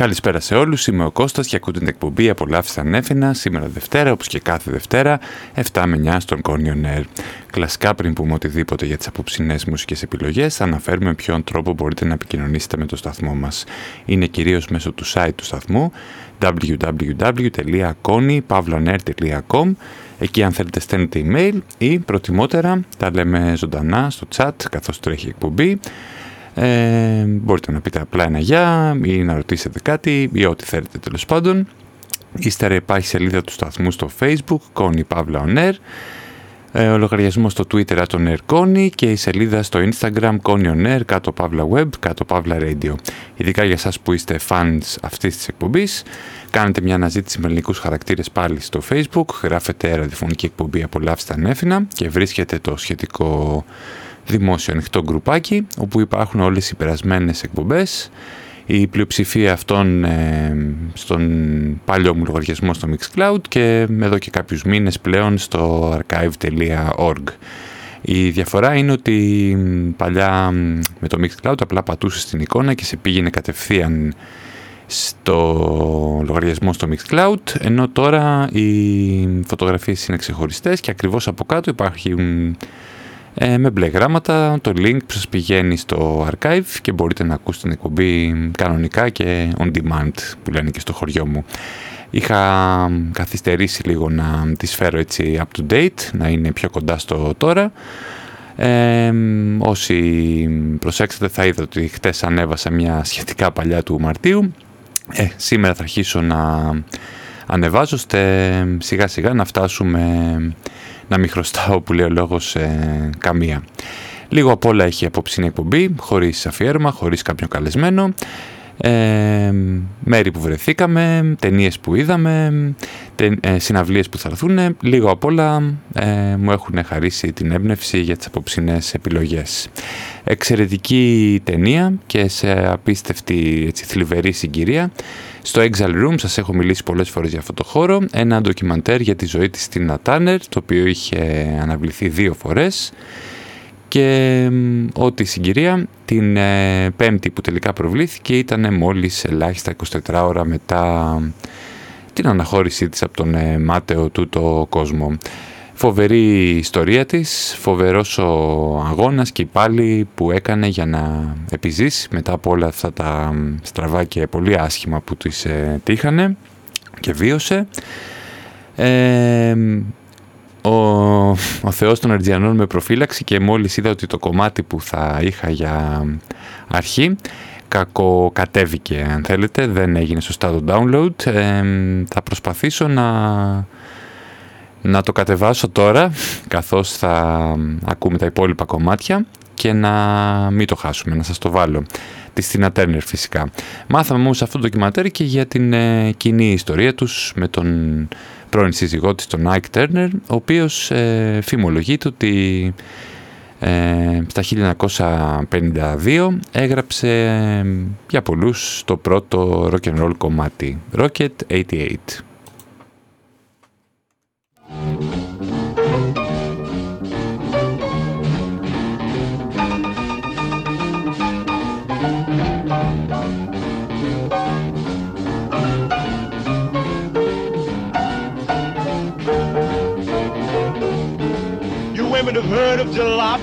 Καλησπέρα σε όλους, είμαι ο Κώστας και ακούτε την εκπομπή «Απολαύστε ανέφηνα» σήμερα Δευτέρα, όπως και κάθε Δευτέρα, 7 με 9 στον Κόνιον Air. Κλασικά πριν πούμε οτιδήποτε για τις απόψινές μουσικές επιλογές, θα αναφέρουμε με ποιον τρόπο μπορείτε να επικοινωνήσετε με το σταθμό μας. Είναι κυρίως μέσω του site του σταθμού www.konypavlonair.com Εκεί αν θέλετε στέλνετε email ή προτιμότερα τα λέμε ζωντανά στο chat καθώς τρέχει η εκπομπή ε, μπορείτε να πείτε απλά ένα γεια ή να ρωτήσετε κάτι ή ό,τι θέλετε τέλος πάντων. Ύστερα υπάρχει σελίδα του σταθμού στο facebook, Connie Pavla On Air. Ε, ο λογαριασμό στο Twitter τον Air Connie και η σελίδα στο Instagram Connie On Air, κάτω Pavla Web, κάτω Pavla Radio. Ειδικά για εσάς που είστε fans αυτής της εκπομπής, κάνετε μια αναζήτηση με ελληνικούς χαρακτήρες πάλι στο Facebook, γράφετε ραδιοφωνική εκπομπή «Απολαύστε ανέφηνα» και βρίσκετε το σχετικό δημόσιο ανοιχτό γκρουπάκι όπου υπάρχουν όλες οι περασμένες εκπομπές η πλειοψηφία αυτών ε, στον παλιό μου λογαριασμό στο Mixcloud και εδώ και κάποιους μήνες πλέον στο archive.org. Η διαφορά είναι ότι παλιά με το Mixcloud απλά πατούσε στην εικόνα και σε πήγαινε κατευθείαν στο λογαριασμό στο Mixcloud ενώ τώρα οι φωτογραφίες είναι ξεχωριστές και ακριβώς από κάτω υπάρχουν ε, με μπλε γράμματα. Το link που σας πηγαίνει στο archive και μπορείτε να ακούσετε την εκπομπή κανονικά και on demand που λένε και στο χωριό μου. Είχα καθυστερήσει λίγο να τις φέρω έτσι up to date, να είναι πιο κοντά στο τώρα. Ε, όσοι προσέξατε θα είδατε ότι χτες ανέβασα μια σχετικά παλιά του Μαρτίου. Ε, σήμερα θα αρχίσω να ανεβάζω ώστε σιγά σιγά να φτάσουμε να μην χρωστάω που λέει ο λόγος ε, καμία. Λίγο απ' όλα έχει απόψη εκπομπή, χωρίς αφιέρωμα, χωρίς κάποιο καλεσμένο. Ε, μέρη που βρεθήκαμε, ταινίες που είδαμε, τε, ε, συναυλίες που θα έρθουν, λίγο απ' όλα ε, μου έχουν χαρίσει την έμπνευση για τις απόψινές επιλογές. Εξαιρετική ταινία και σε απίστευτη έτσι, θλιβερή συγκυρία στο Exile Room σας έχω μιλήσει πολλές φορές για αυτό το χώρο. Ένα ντοκιμαντέρ για τη ζωή της Τίνα Τάνερ, το οποίο είχε αναβληθεί δύο φορές. Και ό,τι συγκυρία την ε, πέμπτη που τελικά προβλήθηκε ήταν μόλις ελάχιστα 24 ώρα μετά την αναχώρησή της από τον ε, μάταιο του το κόσμο. Φοβερή ιστορία της, φοβερός ο αγώνας και η πάλι που έκανε για να επιζήσει μετά από όλα αυτά τα στραβά και πολύ άσχημα που της ε, τύχανε και βίωσε. Ε, ο, ο Θεός των Ερτζιανών με προφύλαξη και μόλις είδα ότι το κομμάτι που θα είχα για αρχή κακοκατέβηκε αν θέλετε, δεν έγινε σωστά το download. Ε, θα προσπαθήσω να να το κατεβάσω τώρα καθώς θα ακούμε τα υπόλοιπα κομμάτια και να μην το χάσουμε, να σας το βάλω. Τη Στίνα Τέρνερ φυσικά. Μάθαμε όμως αυτό το ντοκιματέρ και για την ε, κοινή ιστορία τους με τον πρώην σύζυγό της, τον Άικ Τέρνερ, ο οποίος ε, φημολογείται ότι ε, στα 1952 έγραψε ε, για πολλούς το πρώτο rock and roll κομμάτι, Rocket 88.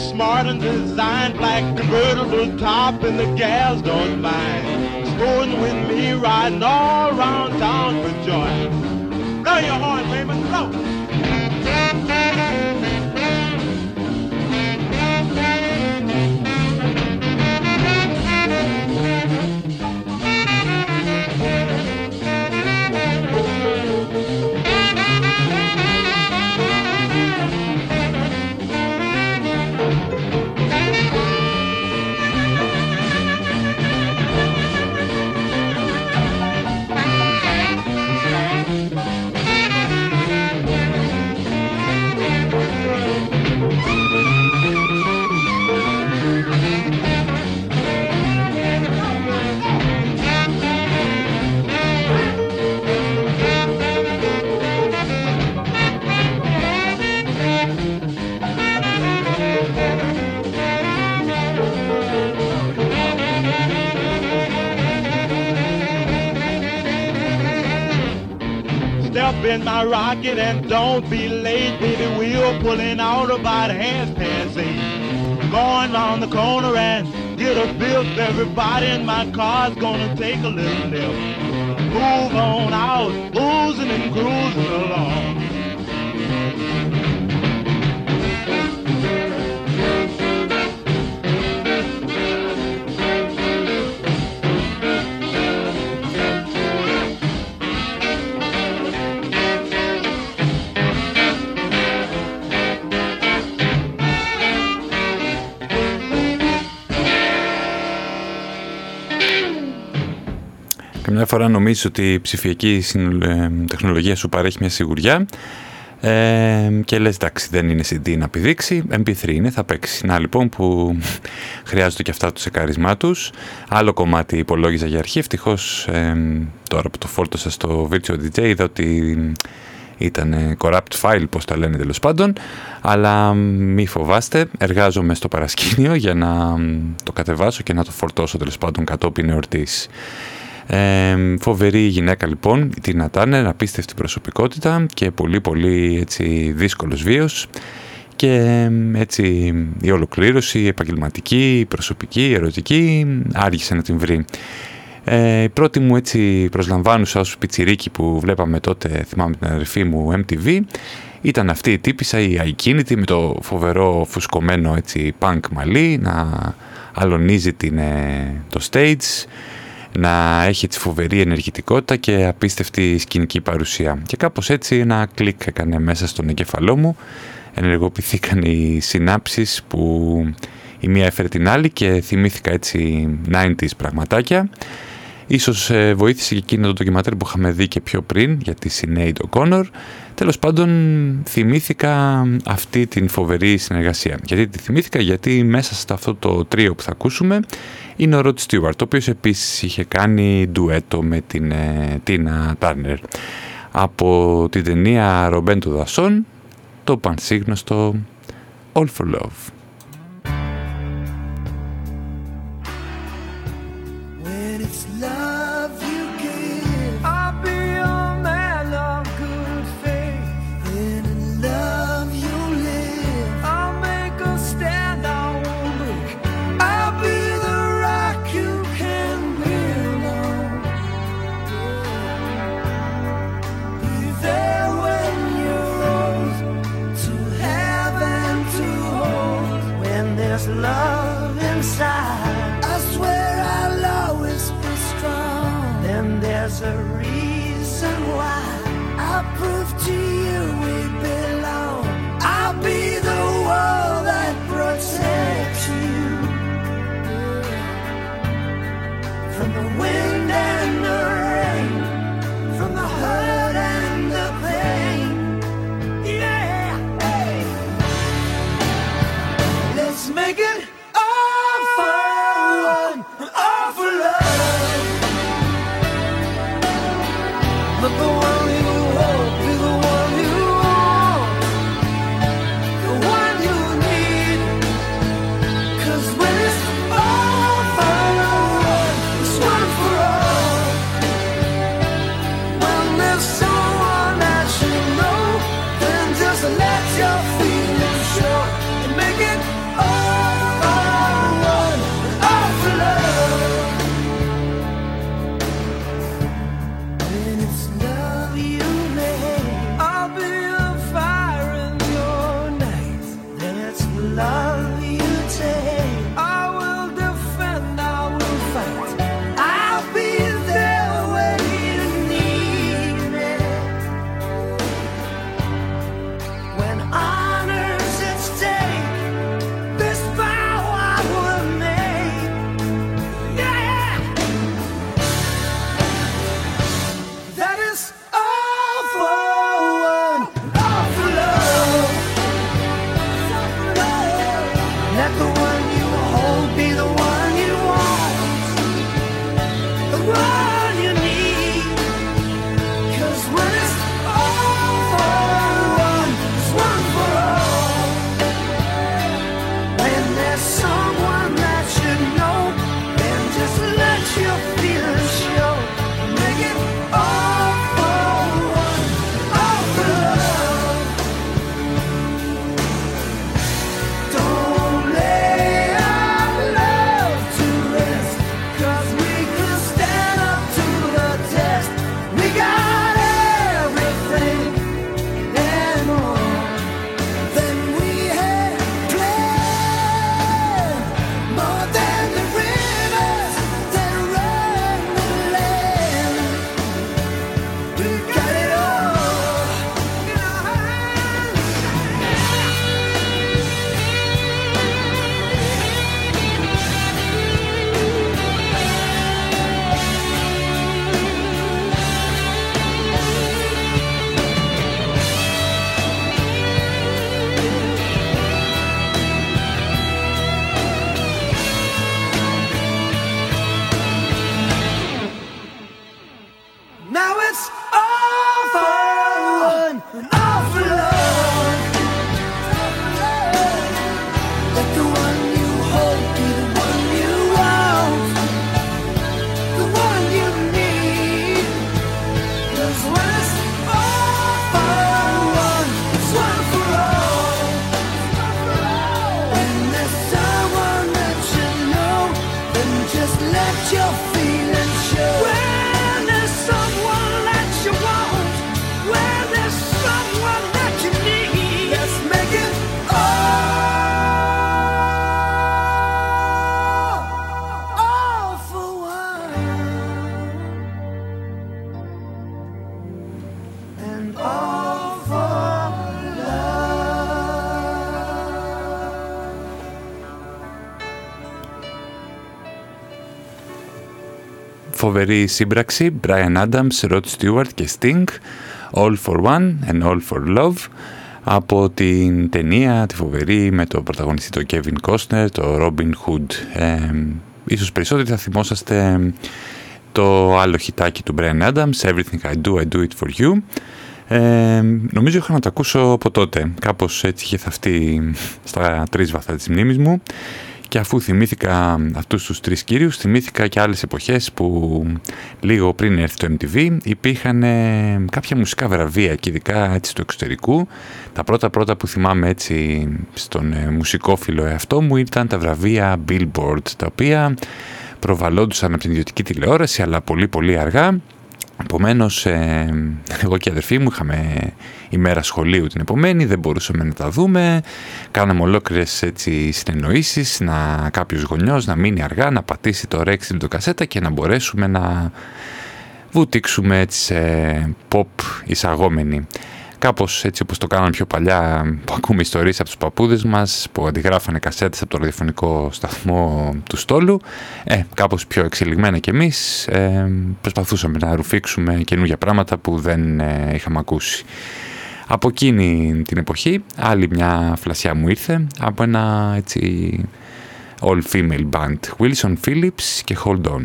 Smart and designed, black convertible top, and the gals don't mind. Sporting with me, riding all around town for joy. Blow your horn, baby, blow. Spin my rocket and don't be late, baby. We're pulling out about half past eight. Going round the corner and get a fifth. Everybody in my car's gonna take a little nip. Move on out, oozing and cruising along. Φορά νομίζεις ότι η ψηφιακή ε, τεχνολογία σου παρέχει μια σιγουριά ε, και λες εντάξει δεν είναι CD να πηδήξει, MP3 είναι, θα παίξει. Να λοιπόν που χρειάζονται και αυτά το σεκαρισμά τους. Άλλο κομμάτι υπολόγιζα για αρχή, ευτυχώς ε, τώρα που το φόρτωσα στο Virtual DJ είδα ότι ήταν corrupt file, πώς τα λένε τέλος πάντων, αλλά μη φοβάστε, εργάζομαι στο παρασκήνιο για να το κατεβάσω και να το φορτώσω τέλος πάντων κατόπιν εορτής. Ε, φοβερή γυναίκα λοιπόν, η Τίνα Τάνερ, απίστευτη προσωπικότητα και πολύ πολύ έτσι, δύσκολος βίος και έτσι η ολοκλήρωση, η επαγγελματική, η προσωπική, η ερωτική άργησε να την βρει. Ε, η πρώτη μου έτσι προσλαμβάνουσα ως πιτσιρίκι που βλέπαμε τότε, θυμάμαι την αδερφή μου, MTV, ήταν αυτή η τύπησα, η αϊκίνητη με το φοβερό φουσκωμένο έτσι punk μαλλί, να αλωνίζει την, ε, το stage, να έχει τη φοβερή ενεργητικότητα και απίστευτη σκηνική παρουσία. Και κάπως έτσι ένα κλικ έκανε μέσα στον εγκεφαλό μου, ενεργοποιηθήκαν οι συνάψεις που η μία έφερε την άλλη και θυμήθηκα έτσι 90s πραγματάκια. Ίσως ε, βοήθησε και εκείνο το ντοκιματέρ που είχαμε δει και πιο πριν για τη Sinead O'Connor. Τέλος πάντων θυμήθηκα αυτή την φοβερή συνεργασία. Γιατί τη θυμήθηκα; Γιατί μέσα σε αυτό το τρίο που θα ακούσουμε είναι ο Ροτ Στιούαρτ, ο οποίος επίσης είχε κάνει ντουέτο με την Τίνα Τάρνερ. Από την ταινία Ρομπέντο Δασόν, το πανσύγνωστο All for Love. The a reason why I prove is the one φοβερή σύμπραξη Brian Adams, Rod Stewart και Sting All for One and All for Love από την ταινία τη φοβερή με το πρωταγωνιστή το Kevin Costner, το Robin Hood. Ε, ίσως περισσότεροι θα θυμόσαστε το άλλο χιτάκι του Brian Adams, Everything I Do, I Do It For You. Ε, νομίζω είχα να το ακούσω από τότε. Κάπως έτσι είχε θαυτεί στα τρεις βαθά της μνήμης μου. Και αφού θυμήθηκα αυτούς τους τρεις κύριους, θυμήθηκα και άλλες εποχές που λίγο πριν έρθει το MTV υπήρχαν ε, κάποια μουσικά βραβεία και ειδικά έτσι του εξωτερικού. Τα πρώτα πρώτα που θυμάμαι έτσι στον ε, μουσικόφιλο εαυτό μου ήταν τα βραβεία Billboard, τα οποία προβαλόντουσαν από την ιδιωτική τηλεόραση αλλά πολύ πολύ αργά Επομένως, ε, εγώ και η αδερφή μου είχαμε ημέρα σχολείου την επομένη, δεν μπορούσαμε να τα δούμε. Κάναμε ολόκληρες συνεννοήσεις, να κάποιος γονιός να μείνει αργά, να πατήσει το ρέξ στην κασέτα και να μπορέσουμε να βουτήξουμε έτσι σε pop εισαγόμενοι. Κάπως έτσι όπως το κάναμε πιο παλιά που ακούμε ιστορίες από τους παππούδες μας που αντιγράφανε κασέτες από το ραδιοφωνικό σταθμό του στόλου ε, κάπως πιο εξελιγμένα κι εμείς ε, προσπαθούσαμε να ρουφήξουμε καινούργια πράγματα που δεν ε, είχαμε ακούσει. Από εκείνη την εποχή άλλη μια φλασιά μου ήρθε από ένα έτσι all female band Wilson Phillips και Hold On.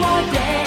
More day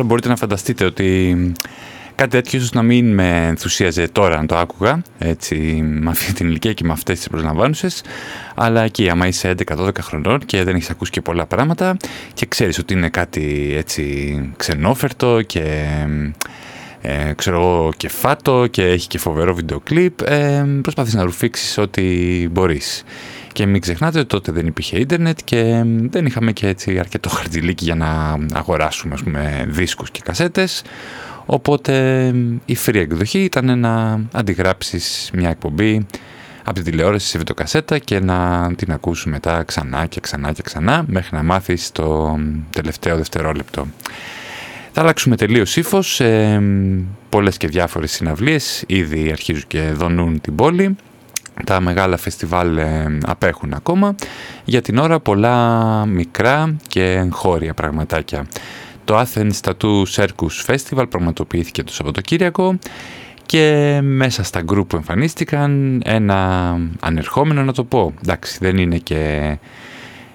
Τώρα μπορείτε να φανταστείτε ότι κάτι τέτοιο ίσως να μην με ενθουσίαζε τώρα αν το άκουγα, έτσι, με αυτή την ηλικία και με αυτές τις προσλαμβάνουσες, αλλά εκεί άμα είσαι 11-12 χρονών και δεν έχεις ακούσει και πολλά πράγματα και ξέρεις ότι είναι κάτι έτσι ξενόφερτο και ε, ξέρω εγώ και φάτο και έχει και φοβερό βίντεο κλιπ, ε, προσπαθείς να ρουφήξεις ό,τι μπορείς. Και μην ξεχνάτε ότι τότε δεν υπήρχε ίντερνετ και δεν είχαμε και έτσι αρκετό χαρτζηλίκι για να αγοράσουμε ας πούμε, δίσκους και κασέτες. Οπότε η free εκδοχή ήταν να αντιγράψεις μια εκπομπή από την τηλεόραση σε βιντεοκασέτα και να την ακούσουμε μετά ξανά και ξανά και ξανά μέχρι να μάθεις το τελευταίο δευτερόλεπτο. Θα αλλάξουμε τελείως ύφος. Ε, πολλές και διάφορες συναυλίες ήδη αρχίζουν και δονούν την πόλη. Τα μεγάλα φεστιβάλ ε, απέχουν ακόμα. Για την ώρα πολλά μικρά και χώρια πραγματάκια. Το Athens Tattoo Circus Festival πραγματοποιήθηκε το Σαββατοκύριακο και μέσα στα γκρουπ που εμφανίστηκαν ένα ανερχόμενο να το πω. Εντάξει δεν είναι και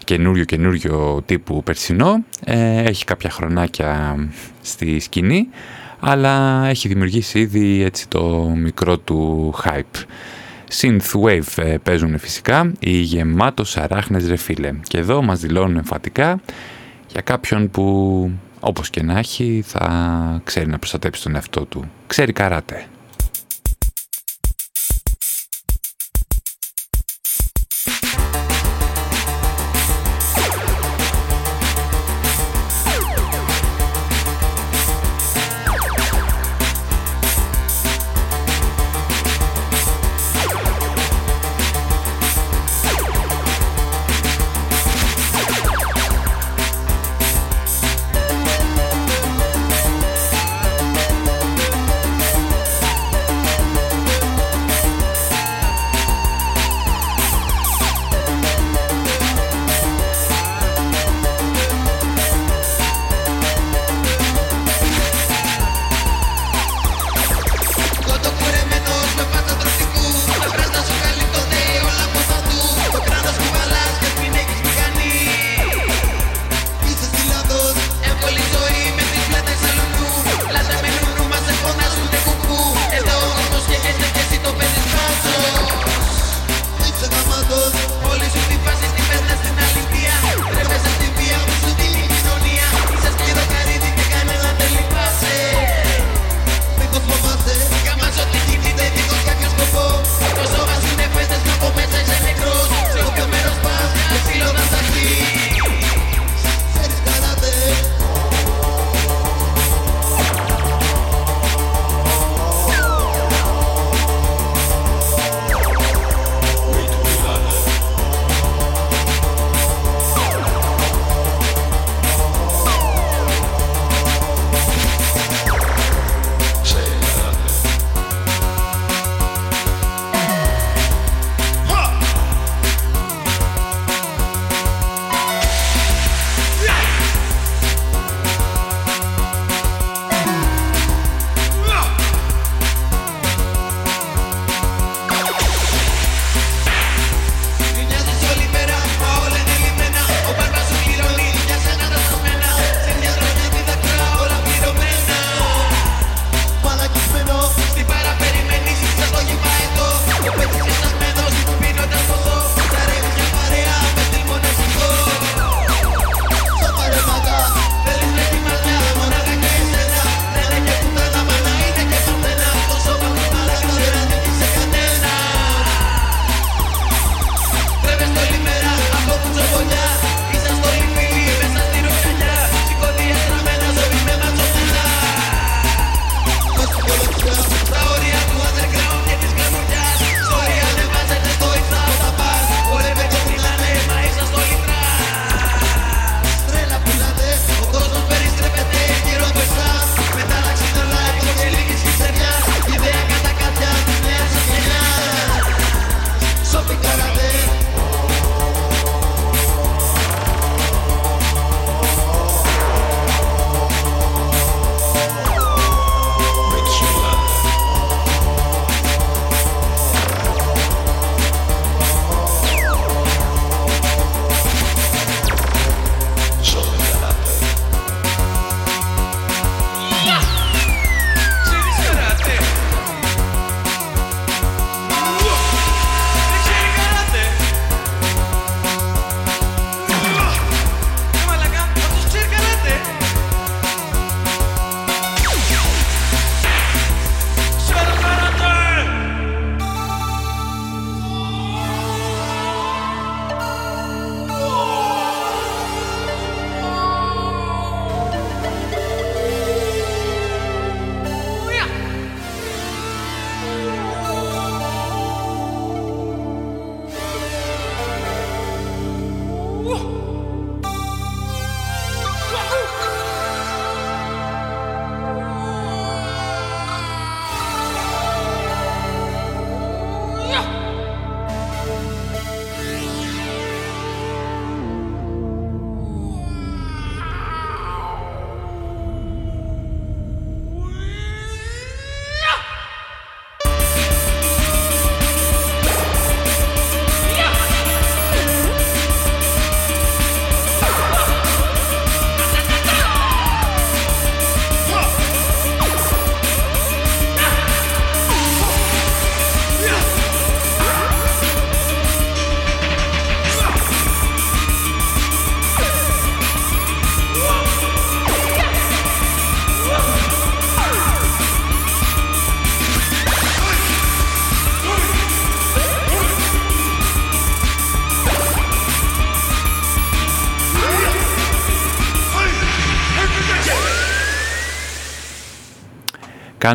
καινούριο καινούριο τύπου περσινό. Ε, έχει κάποια χρονάκια στη σκηνή αλλά έχει δημιουργήσει ήδη έτσι το μικρό του hype. Synthwave ε, παίζουν φυσικά οι γεμάτος αράχνες ρε φίλε και εδώ μας δηλώνουν εμφατικά για κάποιον που όπως και να έχει θα ξέρει να προστατέψει τον εαυτό του. Ξέρει καράτε.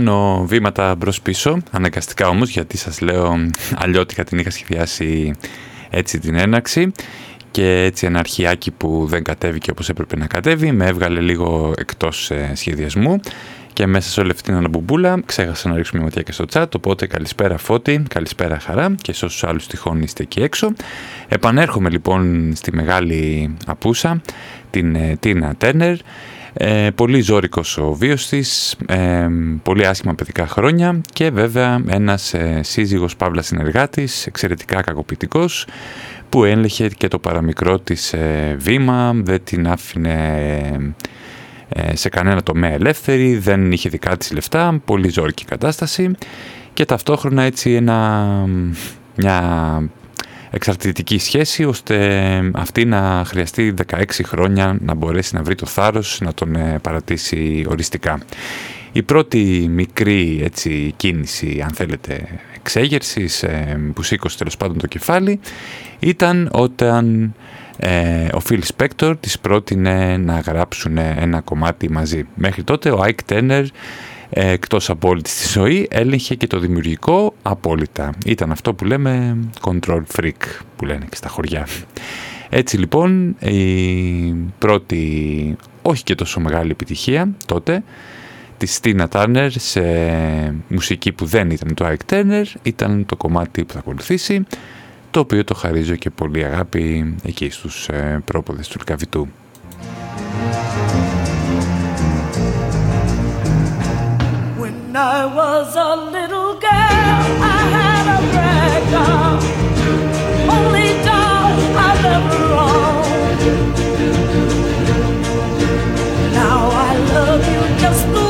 Κάνω βήματα μπρος πίσω, αναγκαστικά όμως γιατί σας λέω αλλιώτικα την είχα σχεδιάσει έτσι την έναξη και έτσι ένα αρχιάκι που δεν κατέβηκε όπως έπρεπε να κατέβει με έβγαλε λίγο εκτός ε, σχεδιασμού και μέσα σε όλη αυτή την αναμπουμπούλα ξέχασα να ρίξω μια ματιά και στο chat οπότε καλησπέρα Φώτη, καλησπέρα Χαρά και σε όσους άλλους τυχόν είστε εκεί έξω. Επανέρχομαι λοιπόν στη μεγάλη απούσα την Τίνα Τέρνερ ε, πολύ ζώρικος ο βίος της, ε, πολύ άσχημα παιδικά χρόνια και βέβαια ένας ε, σύζυγος Παύλας συνεργάτης, εξαιρετικά κακοποιητικός, που έλεγχε και το παραμικρό της ε, βήμα, δεν την άφηνε σε κανένα τομέα ελεύθερη, δεν είχε δικά της λεφτά, πολύ ζώρικη κατάσταση και ταυτόχρονα έτσι ένα, μια εξαρτητική σχέση ώστε αυτή να χρειαστεί 16 χρόνια να μπορέσει να βρει το θάρρος να τον ε, παρατήσει οριστικά. Η πρώτη μικρή έτσι, κίνηση, αν θέλετε, εξέγερσης ε, που σήκωσε τέλος πάντων το κεφάλι ήταν όταν ε, ο Phil Spector της πρότεινε να γράψουν ένα κομμάτι μαζί. Μέχρι τότε ο Ike Turner εκτός απόλυτης στη ζωή έλεγχε και το δημιουργικό απόλυτα. Ήταν αυτό που λέμε control freak που λένε και στα χωριά. Έτσι λοιπόν η πρώτη όχι και τόσο μεγάλη επιτυχία τότε της Tina Turner σε μουσική που δεν ήταν το Ike Turner ήταν το κομμάτι που θα ακολουθήσει το οποίο το χαρίζω και πολύ αγάπη εκεί στους ε, πρόποδες του Λικαβητού. I was a little girl, I had a rag doll, only doll I've ever owned. Now I love you just the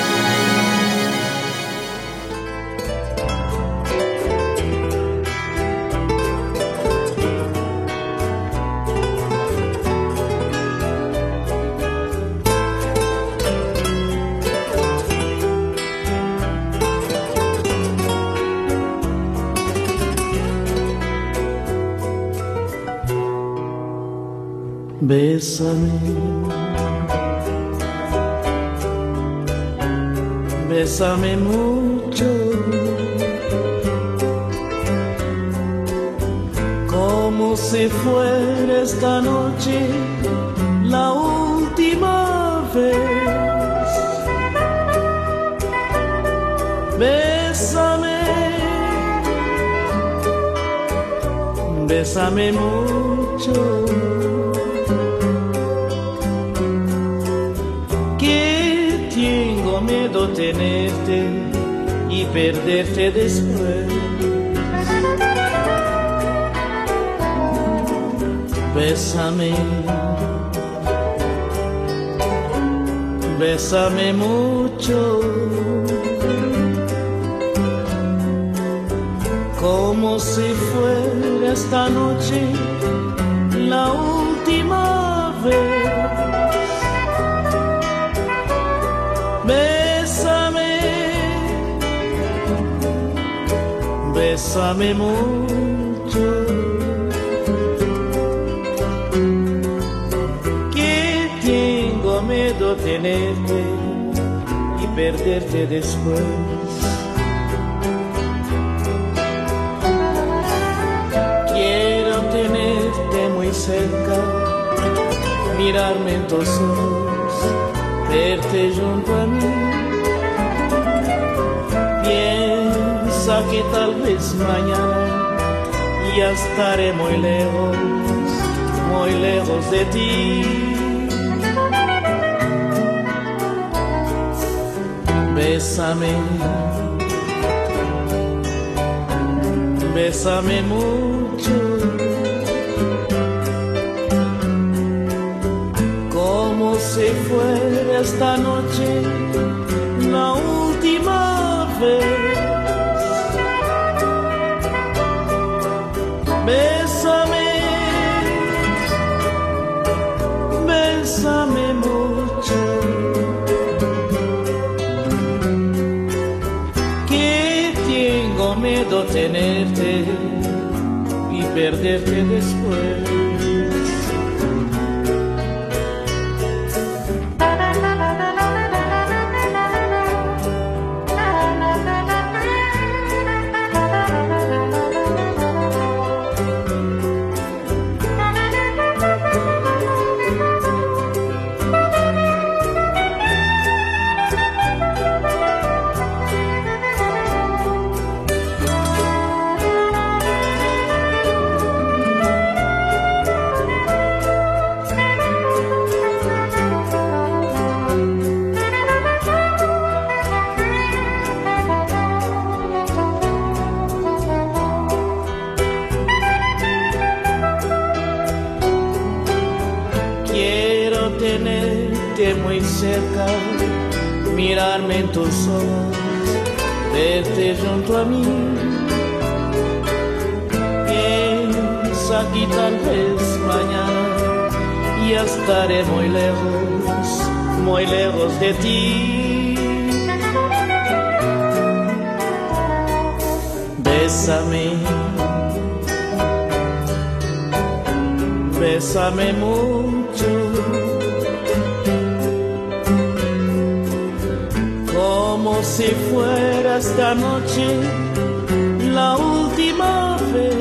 Bésame, bésame mucho. Tenerte y perderte después. Bésame, bésame mucho, como si fuera esta noche la última vez. bésame mucho. Que tengo miedo tenerte y perderte después. Mirarme tus ojos, verte junto a mí que tal vez mañana ya estaré muy lejos, muy lejos de ti. Bésame, bésame mucho. Fuera esta noche la última vez. Bésame, bésame mucho. Que tengo miedo tenerte y perderte después. Esta noche la última vez.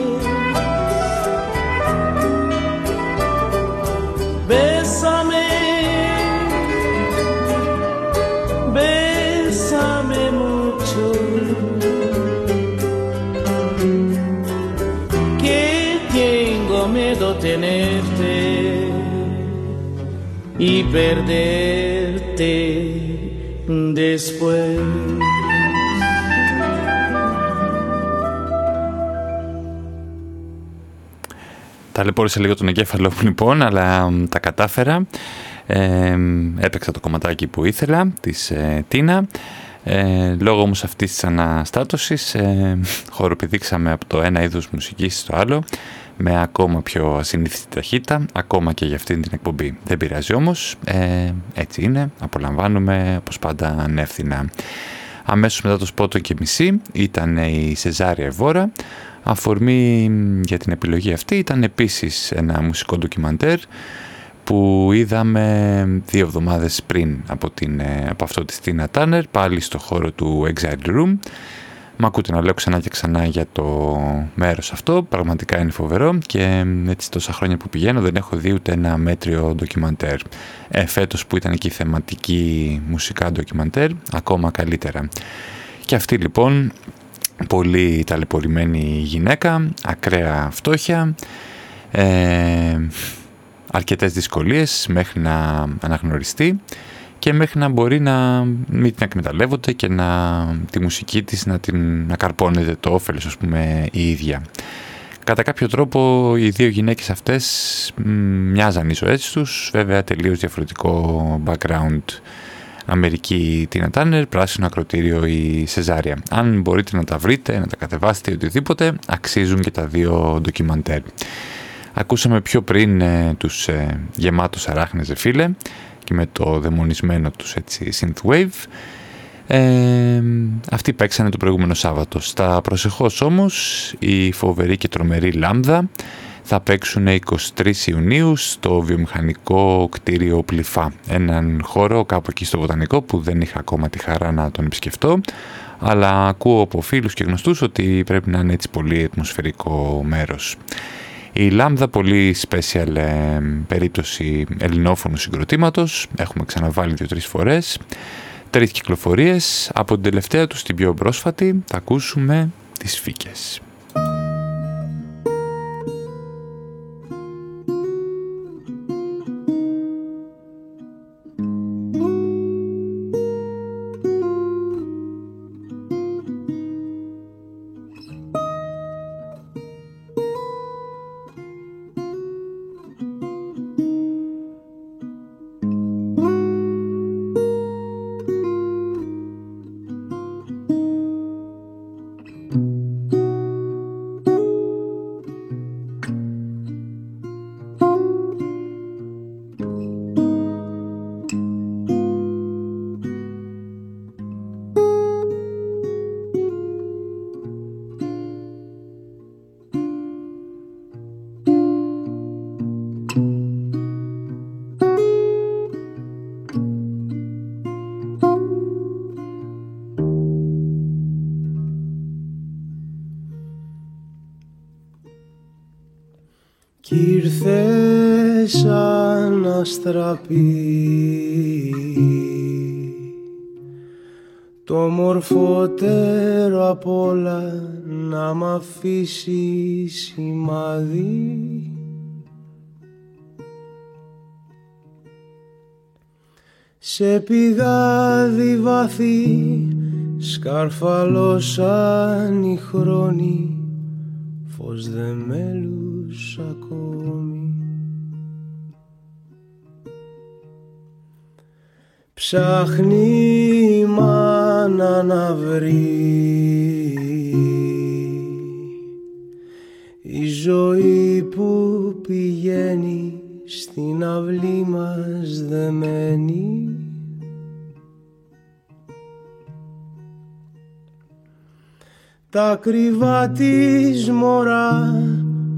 Bésame, bésame mucho. Que tengo miedo tenerte y perderte después. Ταλαιπώρησα λίγο τον εγκέφαλο μου λοιπόν, αλλά τα κατάφερα. Ε, έπαιξα το κομματάκι που ήθελα της ε, Τίνα. Ε, λόγω όμως αυτής της αναστάτωσης ε, χοροπηδήξαμε από το ένα είδος μουσικής στο άλλο με ακόμα πιο ασυνήθιστη ταχύτητα, ακόμα και για αυτήν την εκπομπή. Δεν πειράζει όμως, ε, έτσι είναι, απολαμβάνουμε όπως πάντα ανεύθυνα. Αμέσως μετά το σπότο και μισή ήταν η Σεζάρια Ευώρα. Αφορμή για την επιλογή αυτή ήταν επίσης ένα μουσικό ντοκιμαντέρ που είδαμε δύο εβδομάδες πριν από, την, ε, από αυτό της Tina Turner, πάλι στο χώρο του Exile Room. Μ' ακούτε να λέω ξανά και ξανά για το μέρος αυτό, πραγματικά είναι φοβερό και έτσι τόσα χρόνια που πηγαίνω δεν έχω δει ούτε ένα μέτριο ντοκιμαντέρ. Ε, φέτος που ήταν εκεί θεματική μουσικά ντοκιμαντέρ, ακόμα καλύτερα. Και αυτή λοιπόν, πολύ ταλαιπωρημένη γυναίκα, ακραία φτώχεια, ε, αρκετές δυσκολίες μέχρι να αναγνωριστεί και μέχρι να μπορεί να μην την εκμεταλλεύονται και να, τη μουσική της να την να καρπώνεται το όφελος ας πούμε η ίδια. Κατά κάποιο τρόπο οι δύο γυναίκες αυτές μοιάζαν οι ζωές τους, βέβαια τελείως διαφορετικό background. Αμερική Τίνα Τάνερ, πράσινο ακροτήριο η Σεζάρια. Αν μπορείτε να τα βρείτε, να τα κατεβάσετε οτιδήποτε, αξίζουν και τα δύο ντοκιμαντέρ. Ακούσαμε πιο πριν ε, τους ε, γεμάτους αράχνες φίλε και με το δαιμονισμένο τους έτσι synthwave. Ε, αυτοί παίξανε το προηγούμενο Σάββατο. Στα προσεχώς όμως η φοβερή και τρομερή Λάμδα θα παίξουν 23 Ιουνίου στο βιομηχανικό κτίριο Πλυφά. Έναν χώρο κάπου εκεί στο Βοτανικό που δεν είχα ακόμα τη χαρά να τον επισκεφτώ αλλά ακούω από φίλους και γνωστούς ότι πρέπει να είναι έτσι πολύ ατμοσφαιρικό μέρος. Η Λάμδα πολύ special ε, περίπτωση ελληνόφωνου συγκροτήματος. Έχουμε ξαναβάλει δύο-τρεις φορές. Τρεις κυκλοφορίες. Από την τελευταία τους στην πιο πρόσφατη θα ακούσουμε τις φύκες. Το μορφότερο απ' όλα να μ' αφήσει σημάδι. Σε πηγάδι βαθύ σκαρφαλώσαν οι χρόνοι φως μέλους ακόμη Ψάχνει η μάνα να βρει. Η ζωή που πηγαίνει στην αυλή μας δεμένη τα κρυβά της μωρά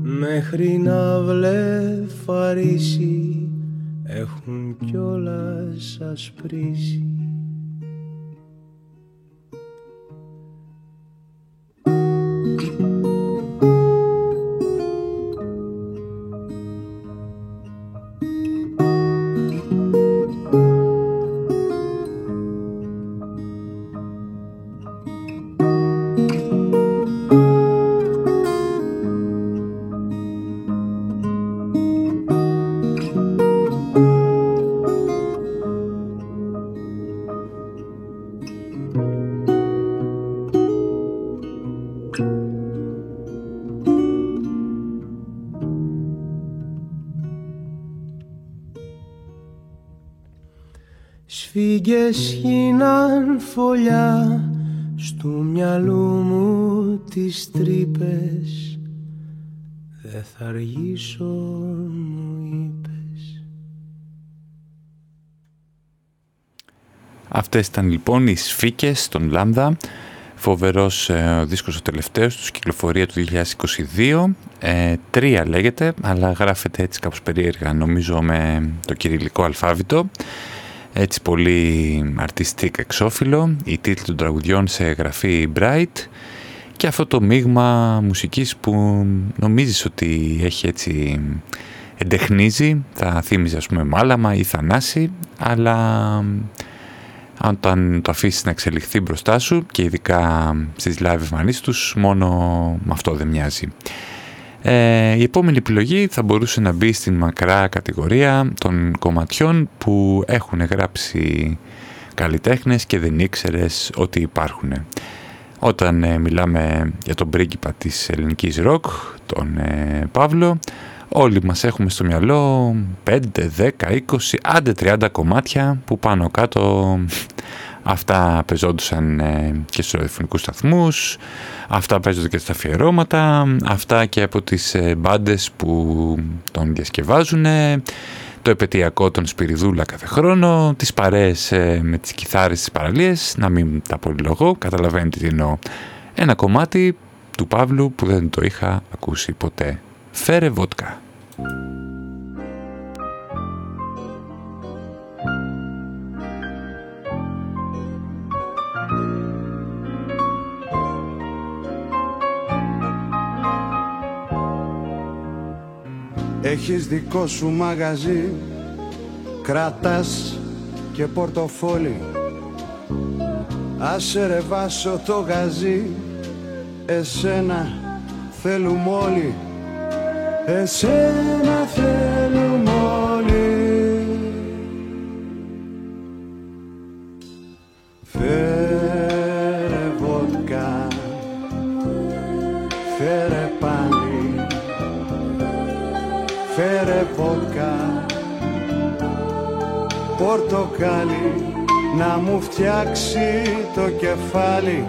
μέχρι να βλεφαρίσει έχουν κιόλας ασπρίσει Thank χύναν φωλιά Στου μυαλού μου τις τρύπες Δεν θα αργήσω μου είπες Αυτές ήταν λοιπόν οι σφίκες των Λάμδα Φοβερός ε, ο δίσκος ο τελευταίος τους, κυκλοφορία του 2022. Ε, τρία λέγεται, αλλά γράφεται έτσι κάπως περίεργα, νομίζω με το κυριλικό αλφάβητο. Έτσι πολύ αρτιστικ εξώφυλλο, οι τίτλοι των τραγουδιών σε γραφή Bright. Και αυτό το μείγμα μουσικής που νομίζεις ότι έχει έτσι εντεχνίζει, θα θύμιζε ας πούμε μάλαμα ή θανάση, αλλά όταν το αφήσεις να εξελιχθεί μπροστά σου και ειδικά στις live εμφανίσεις τους μόνο με αυτό δεν μοιάζει. Ε, η επόμενη επιλογή θα μπορούσε να μπει στην μακρά κατηγορία των κομματιών που έχουν γράψει καλλιτέχνες και δεν ήξερες ότι υπάρχουν. Όταν ε, μιλάμε για τον πρίγκιπα της ελληνικής ροκ, τον ε, Παύλο, Όλοι μας έχουμε στο μυαλό 5, 10, 20, άντε 30 κομμάτια που πάνω κάτω αυτά παίζονταν ε, και στους ραδιοφωνικούς σταθμούς, αυτά παίζονται και στα αφιερώματα, αυτά και από τις ε, μπάντες που τον διασκευάζουν, το επαιτειακό των Σπυριδούλα κάθε χρόνο, τις παρέες ε, με τις κιθάρες στις παραλίες, να μην τα πολυλογώ, καταλαβαίνετε τι εννοώ. Ένα κομμάτι του Παύλου που δεν το είχα ακούσει ποτέ. Φέρε βότκα. Έχεις δικό σου μαγαζί Κρατάς και πορτοφόλι. Άσε ρε βάσω το γαζί Εσένα θέλουμε όλοι. Εσένα θέλουμε Πορτοκάλι να μου φτιάξει το κεφάλι.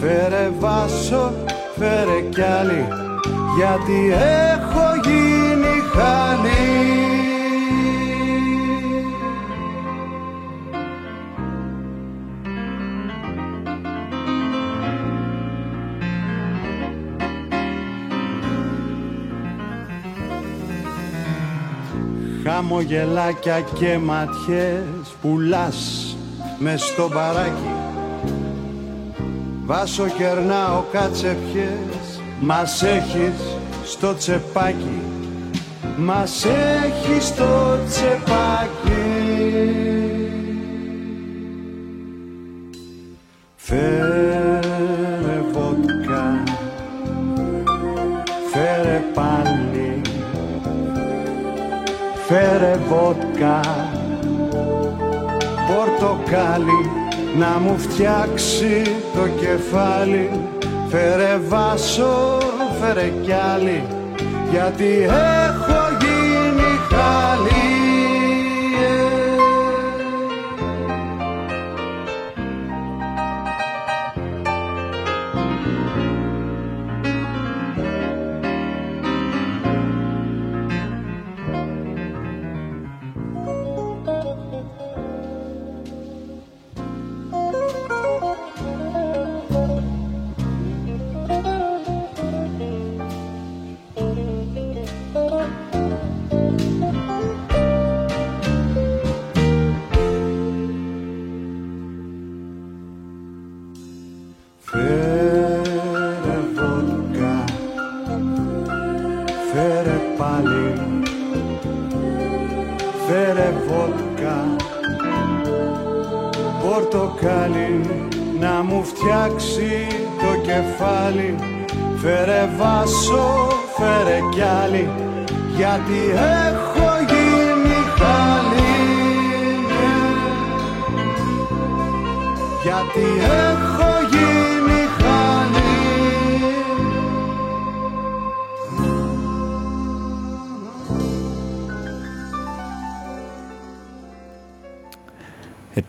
Φέρε βάσο, φέρε κι άλλη γιατί έχω γίνει χαλί Χαμογελάκια και ματιές πουλάς μες στο μπαράκι. Βάσο κερνάω κάτσε πιες μας έχεις στο τσεπάκι. Μας έχεις στο τσεπάκι. Φέρε βότκα Φέρε πάλι Φέρε βότκα Πορτοκάλι να μου φτιάξει το κεφάλι. Φέρε βάσο, φέρε κι άλλη Γιατί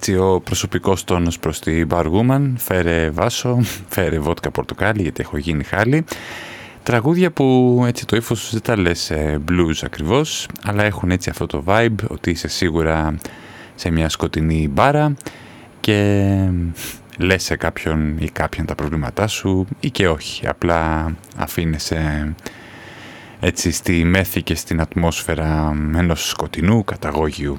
έτσι ο προσωπικός τόνος προς την Barwoman, φέρε βάσο, φέρε βότκα πορτοκάλι γιατί έχω γίνει χάλι. Τραγούδια που έτσι το ύφος δεν τα λες ε, blues ακριβώς, αλλά έχουν έτσι αυτό το vibe ότι είσαι σίγουρα σε μια σκοτεινή μπάρα και λες σε κάποιον ή κάποιον τα προβλήματά σου ή και όχι, απλά αφήνεσαι έτσι στη μέθη και στην ατμόσφαιρα ενός σκοτεινού καταγόγιου.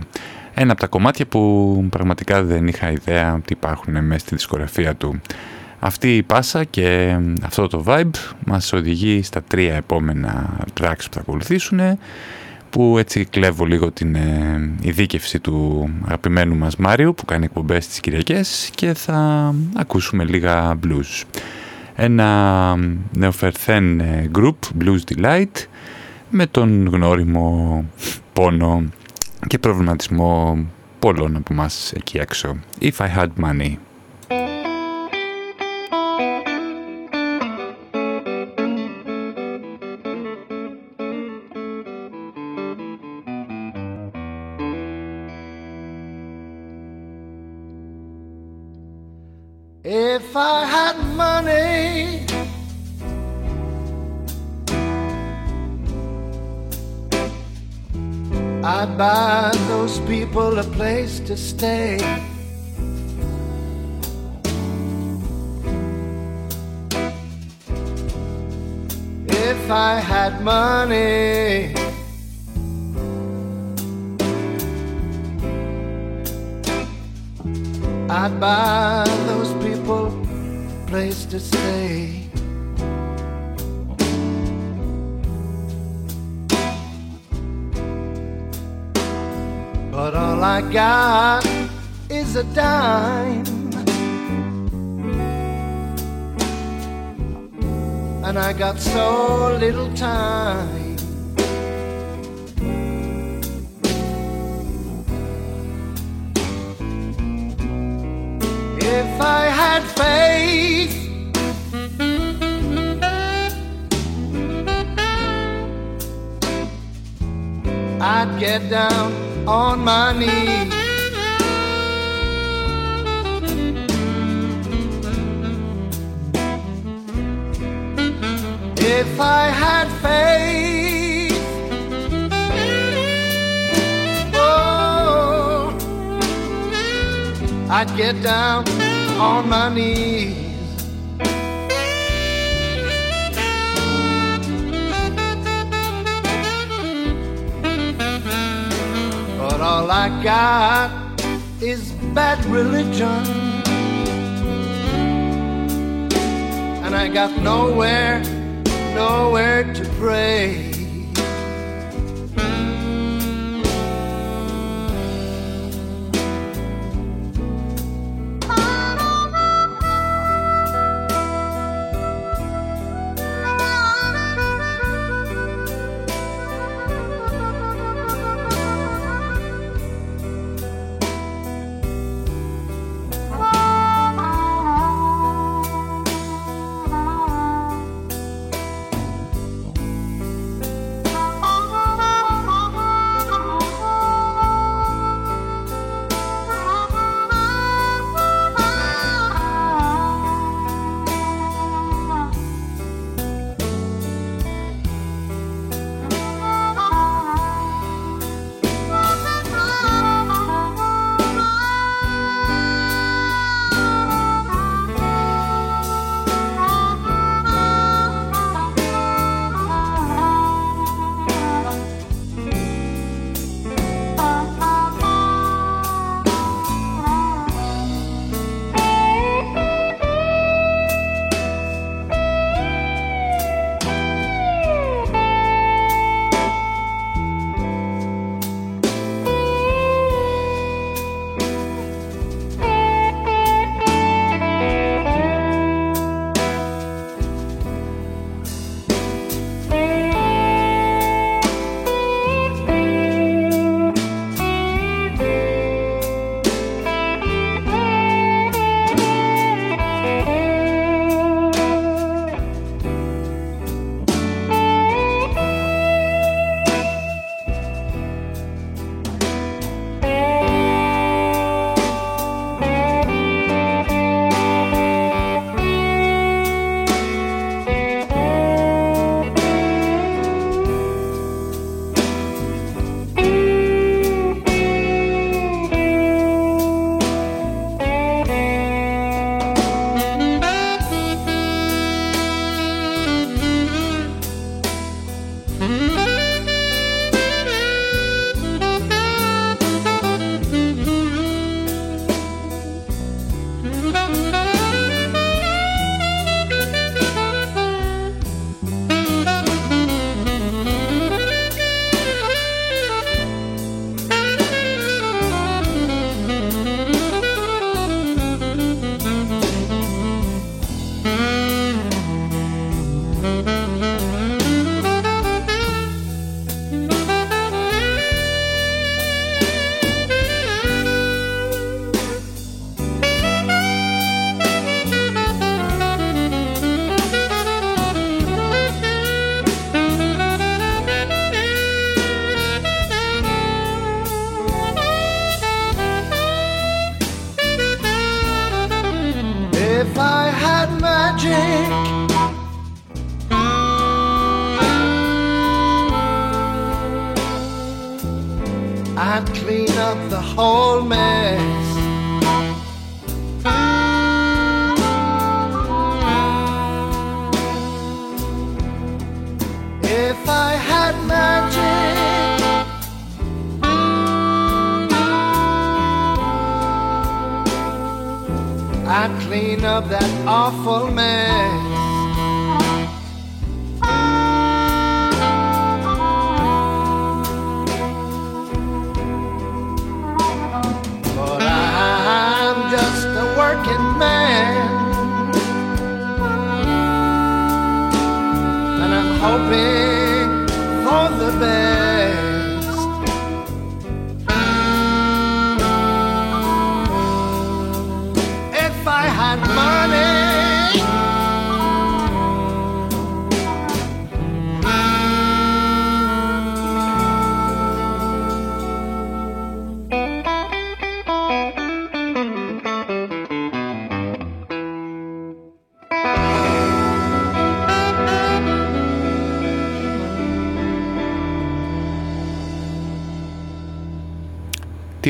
Ένα από τα κομμάτια που πραγματικά δεν είχα ιδέα ότι υπάρχουν μέσα στη δισκογραφία του. Αυτή η πάσα και αυτό το vibe μας οδηγεί στα τρία επόμενα tracks που θα ακολουθήσουν που έτσι κλέβω λίγο την ε, ειδίκευση του αγαπημένου μας Μάριου που κάνει εκπομπές τις Κυριακές και θα ακούσουμε λίγα blues. Ένα νεοφερθέν ε, group, Blues Delight, με τον γνώριμο πόνο και προβληματισμό πολλών από μας εκεί έξω. If I had money. I'd buy those people a place to stay. If I had money, I'd buy those people a place to stay. All I got is a dime. And I got so little time. If I had faith, I'd get down on my knees. If I had faith, oh, I'd get down on my knees. All I got is bad religion. And I got nowhere, nowhere to pray.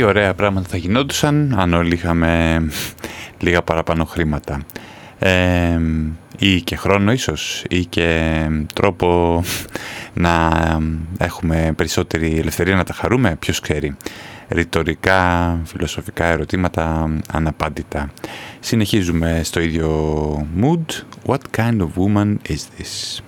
ωραία πράγματα θα γινόντουσαν αν όλοι είχαμε λίγα παραπάνω χρήματα. Ή και χρόνο ίσως, ή και τρόπο να έχουμε περισσότερη ελευθερία να τα χαρούμε, ποιος ξέρει. Ρητορικά, φιλοσοφικά ερωτήματα, αναπάντητα. Συνεχίζουμε στο ίδιο mood. What kind of woman is this?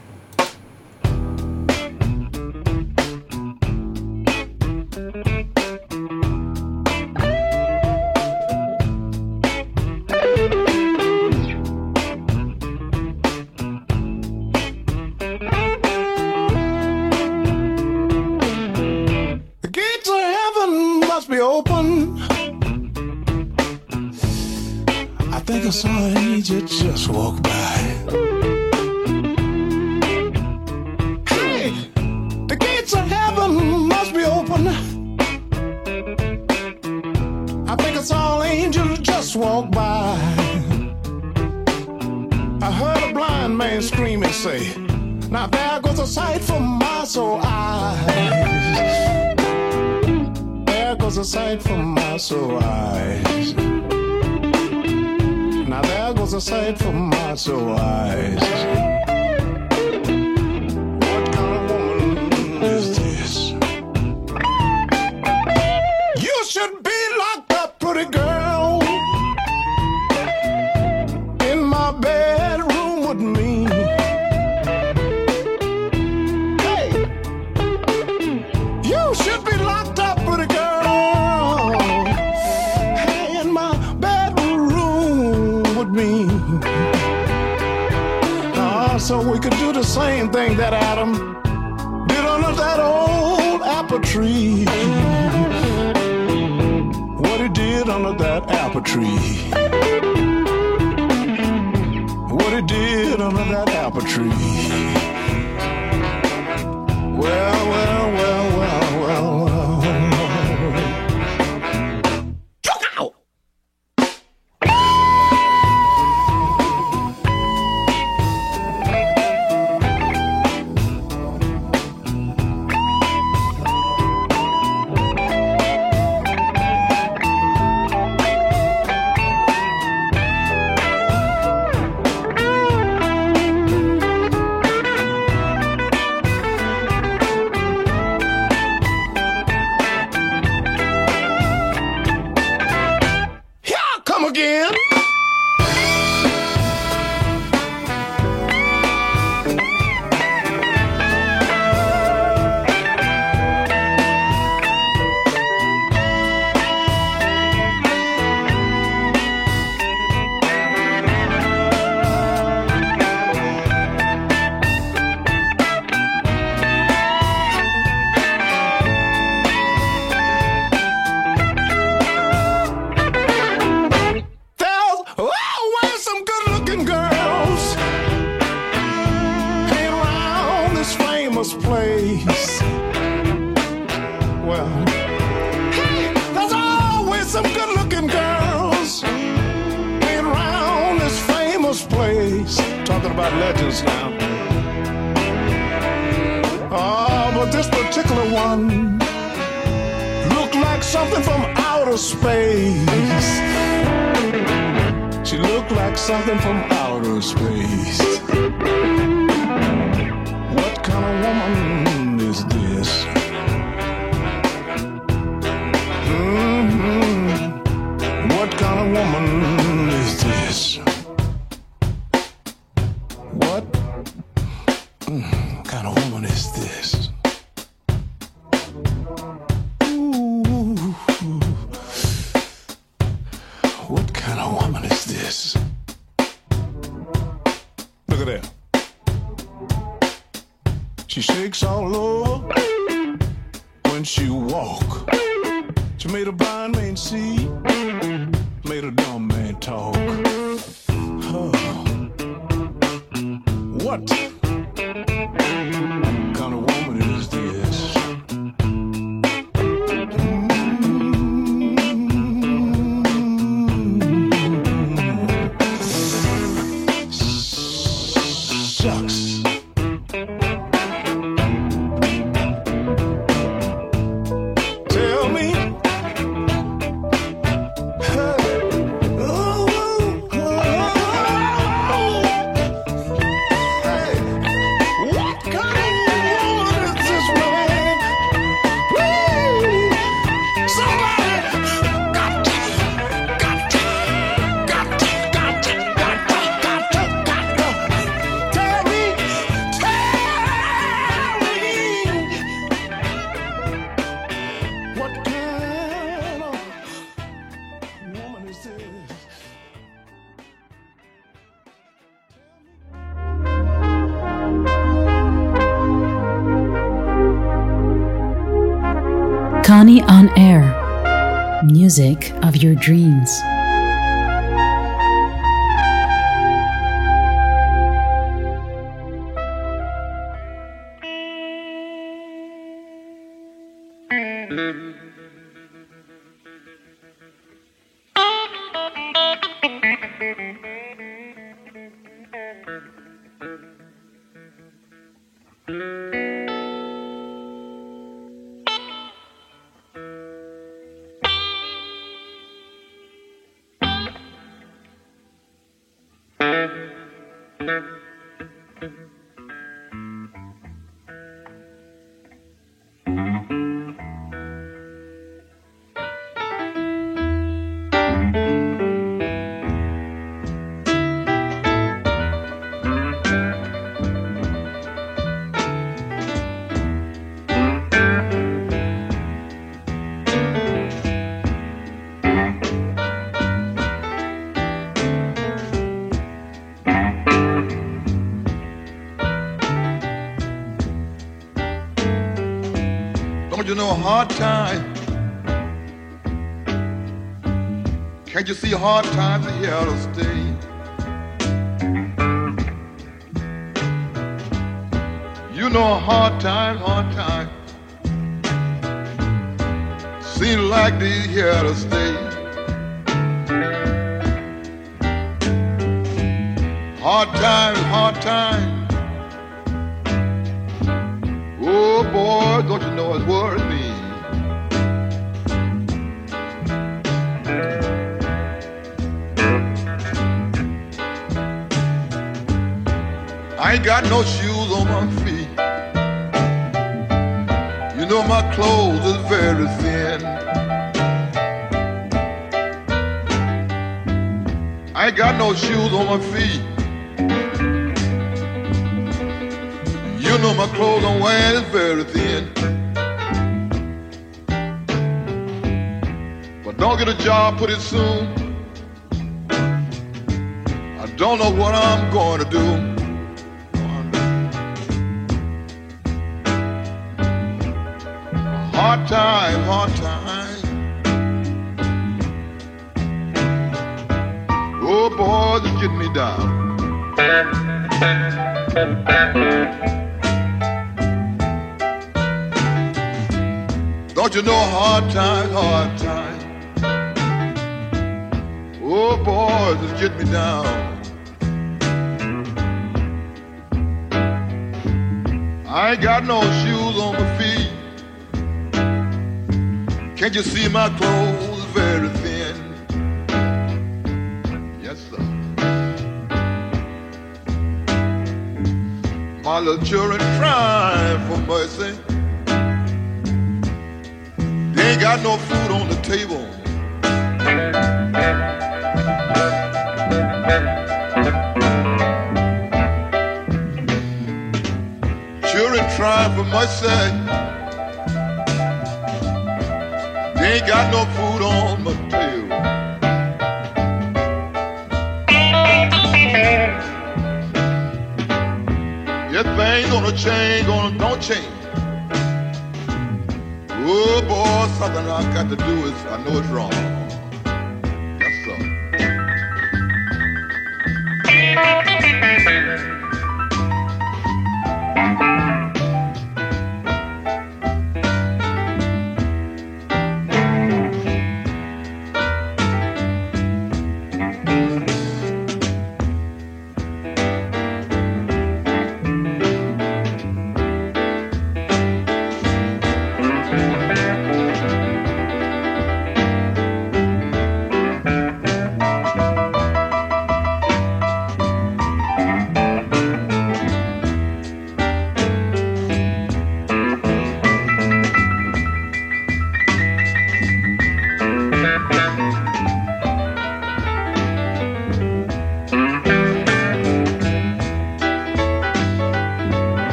Don't you know a hard time? Can't you see hard times are here to stay? You know a hard time, hard time. Seem like these here to stay. Hard times, hard times. Boy, don't you know it's worth me? I ain't got no shoes on my feet. You know my clothes is very thin. I ain't got no shoes on my feet. My clothes I'm wearing is very thin. But don't get a job pretty soon. I don't know what I'm going to do. Hard time, hard time. Oh, boys, it's getting me down. You know hard times, hard times? Oh, boys, it's getting me down. I ain't got no shoes on my feet. Can't you see my clothes very thin? Yes, sir. My little children crying for mercy. Got no food on the table. Children trying for mercy. They ain't got no food on my table. Your things gonna change, gonna don't change. Oh boy, something I got to do is I know it's wrong.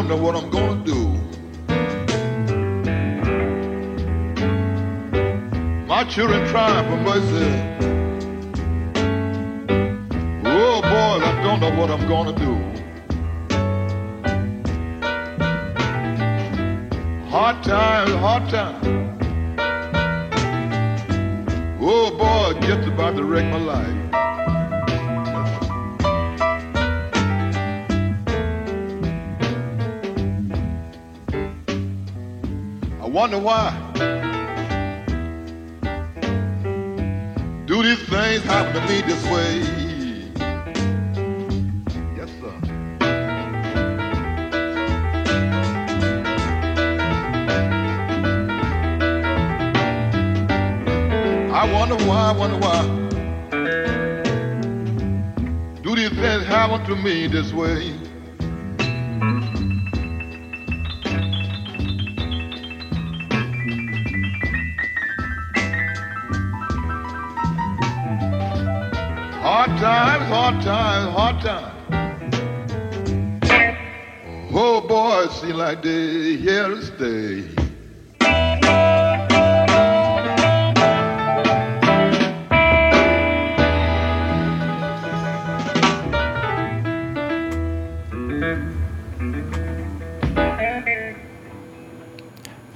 Don't know what I'm gonna do. My children crying for mercy. Oh, boy, I don't know what I'm gonna do. Hard times, hard times. Wonder why. Do these things happen to me this way? Yes, sir. I wonder why, I wonder why. Do these things happen to me this way?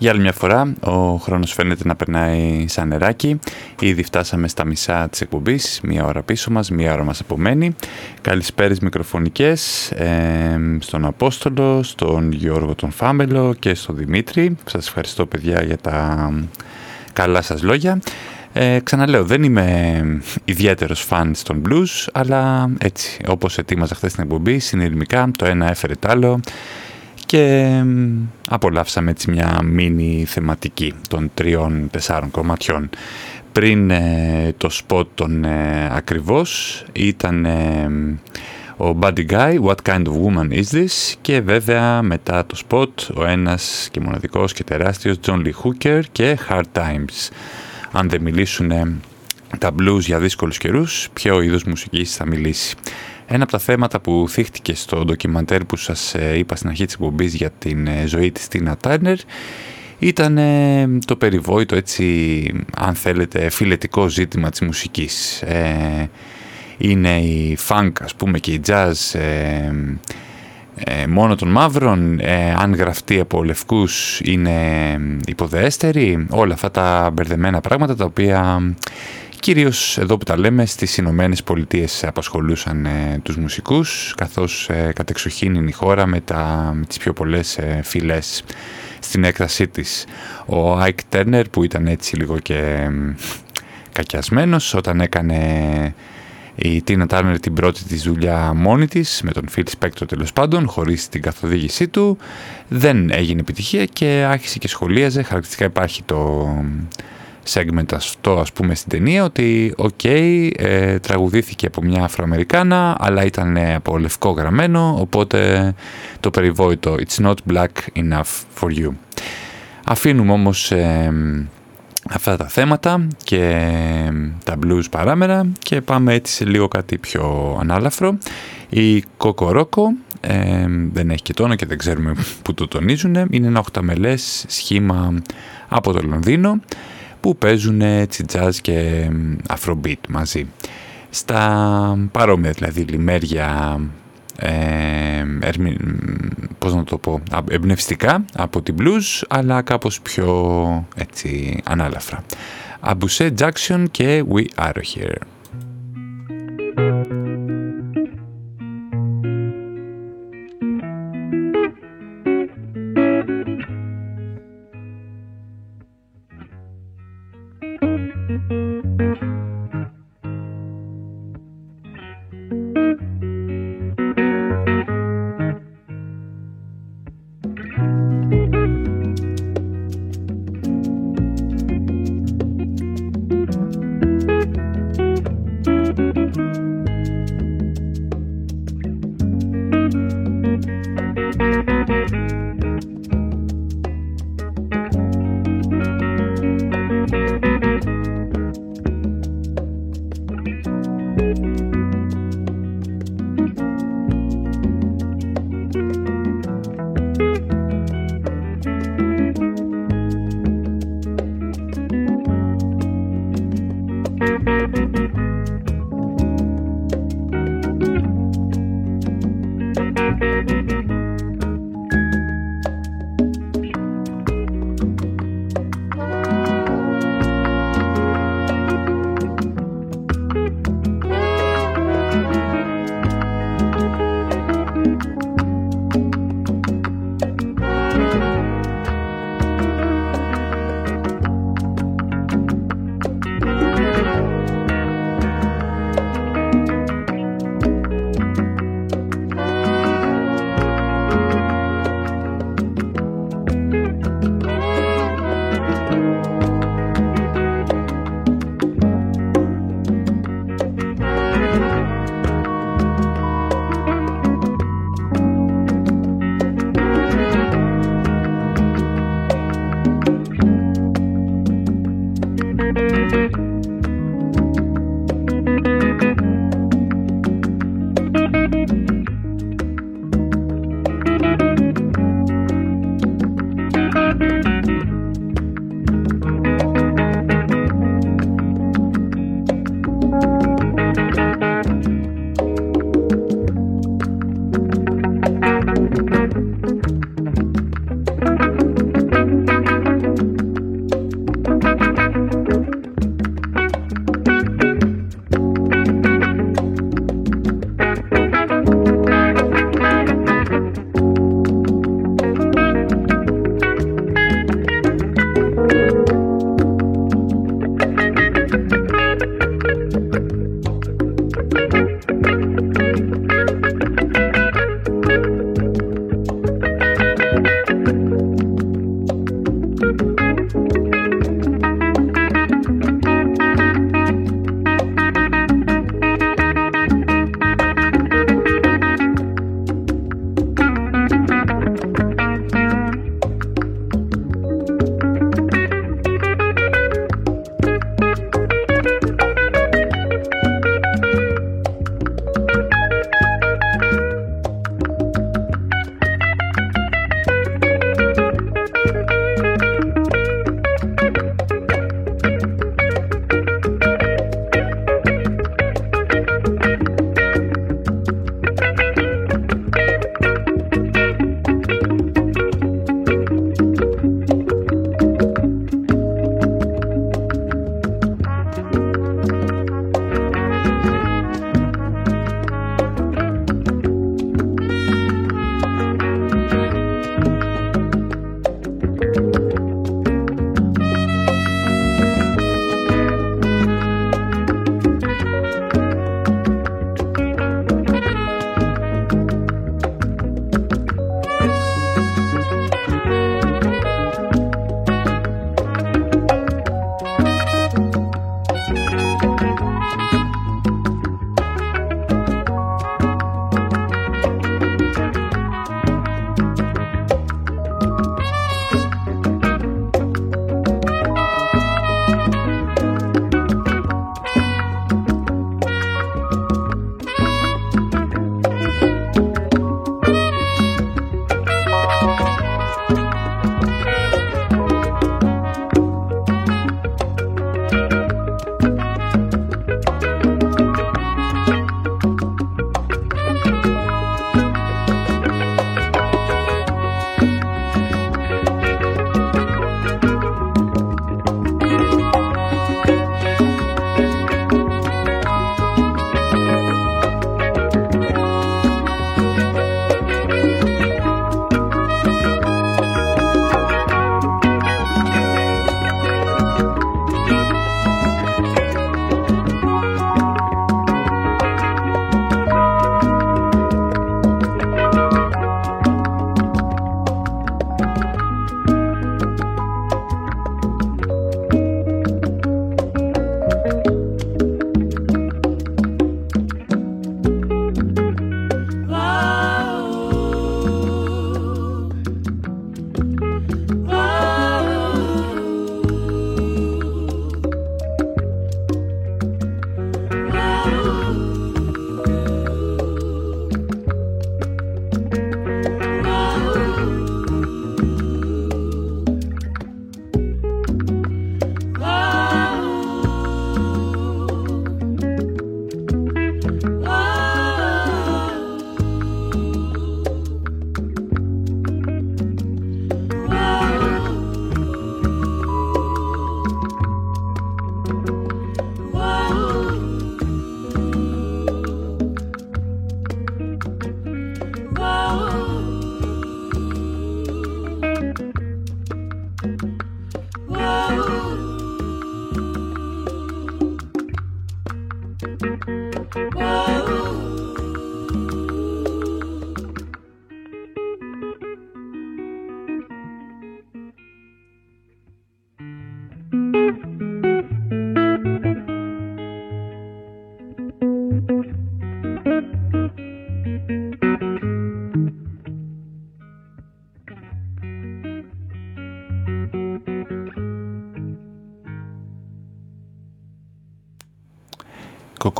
Για άλλη μια φορά ο χρόνος φαίνεται να περνάει σαν νεράκι. Ήδη φτάσαμε στα μισά της εκπομπής, μία ώρα πίσω μας, μία ώρα μας απομένει. Καλησπέρες μικροφωνικές ε, στον Απόστολο, στον Γιώργο τον Φάμελο και στον Δημήτρη. Σας ευχαριστώ παιδιά για τα καλά σας λόγια. Ε, ξαναλέω, δεν είμαι ιδιαίτερος φαν των blues, αλλά έτσι, όπως ετοίμαζα χθες στην εκπομπή, συνειρμικά, το ένα έφερε το άλλο και απολαύσαμε έτσι μια μίνι θεματική των τριών-τεσσάρων κομματιών. Πριν ε, το σποτ των ε, ακριβώς ήταν ε, ο Buddy Guy, What Kind of Woman Is This; Και βέβαια μετά το σποτ ο ένας και μοναδικός και τεράστιος John Lee Hooker και Hard Times. Αν δεν μιλήσουν τα blues για δύσκολους καιρούς, ποιο είδος μουσικής θα μιλήσει. Ένα από τα θέματα που θύχτηκε στο ντοκιμαντέρ που σας ε, είπα στην αρχή της εκπομπής για την ε, ζωή της Τίνα Τάρνερ ήταν ε, το περιβόητο έτσι αν θέλετε φιλετικό ζήτημα της μουσικής. είναι η funk ας πούμε και η jazz μόνο των μαύρων, αν γραφτεί από λευκούς είναι υποδεέστεροι, όλα αυτά τα μπερδεμένα πράγματα τα οποία Κυρίως εδώ που τα λέμε στις Ηνωμένες Πολιτείες απασχολούσαν ε, τους μουσικούς καθώς ε, κατεξοχήν είναι η χώρα με, τα, με τις πιο πολλές ε, φυλές στην έκτασή της. Ο Άικ Τέρνερ που ήταν έτσι λίγο και ε, κακιασμένος όταν έκανε η Τίνα Τάρνερ την πρώτη της δουλειά μόνη της με τον Phil Spector τέλος πάντων χωρίς την καθοδήγησή του δεν έγινε επιτυχία και άρχισε και σχολίαζε χαρακτηριστικά υπάρχει το segment αυτό ας πούμε στην ταινία ότι οκ, ε, τραγουδήθηκε από μια Αφροαμερικάνα αλλά ήταν ε, από λευκό γραμμένο οπότε το περιβόητο It's not black enough for you. Αφήνουμε όμως ε, αυτά τα θέματα και τα blues παράμερα και πάμε έτσι σε λίγο κάτι πιο ανάλαφρο. Η Kokoroko δεν έχει και τόνο και δεν ξέρουμε που το τονίζουν. Είναι ένα οχταμελές σχήμα από το Λονδίνο που παίζουν έτσι jazz και afrobeat μαζί. Στα παρόμοια δηλαδή λιμέρια ε, πώς να το πω, εμπνευστικά από την blues αλλά κάπως πιο έτσι ανάλαφρα. Αμπουσέ Jackson και We Are Here.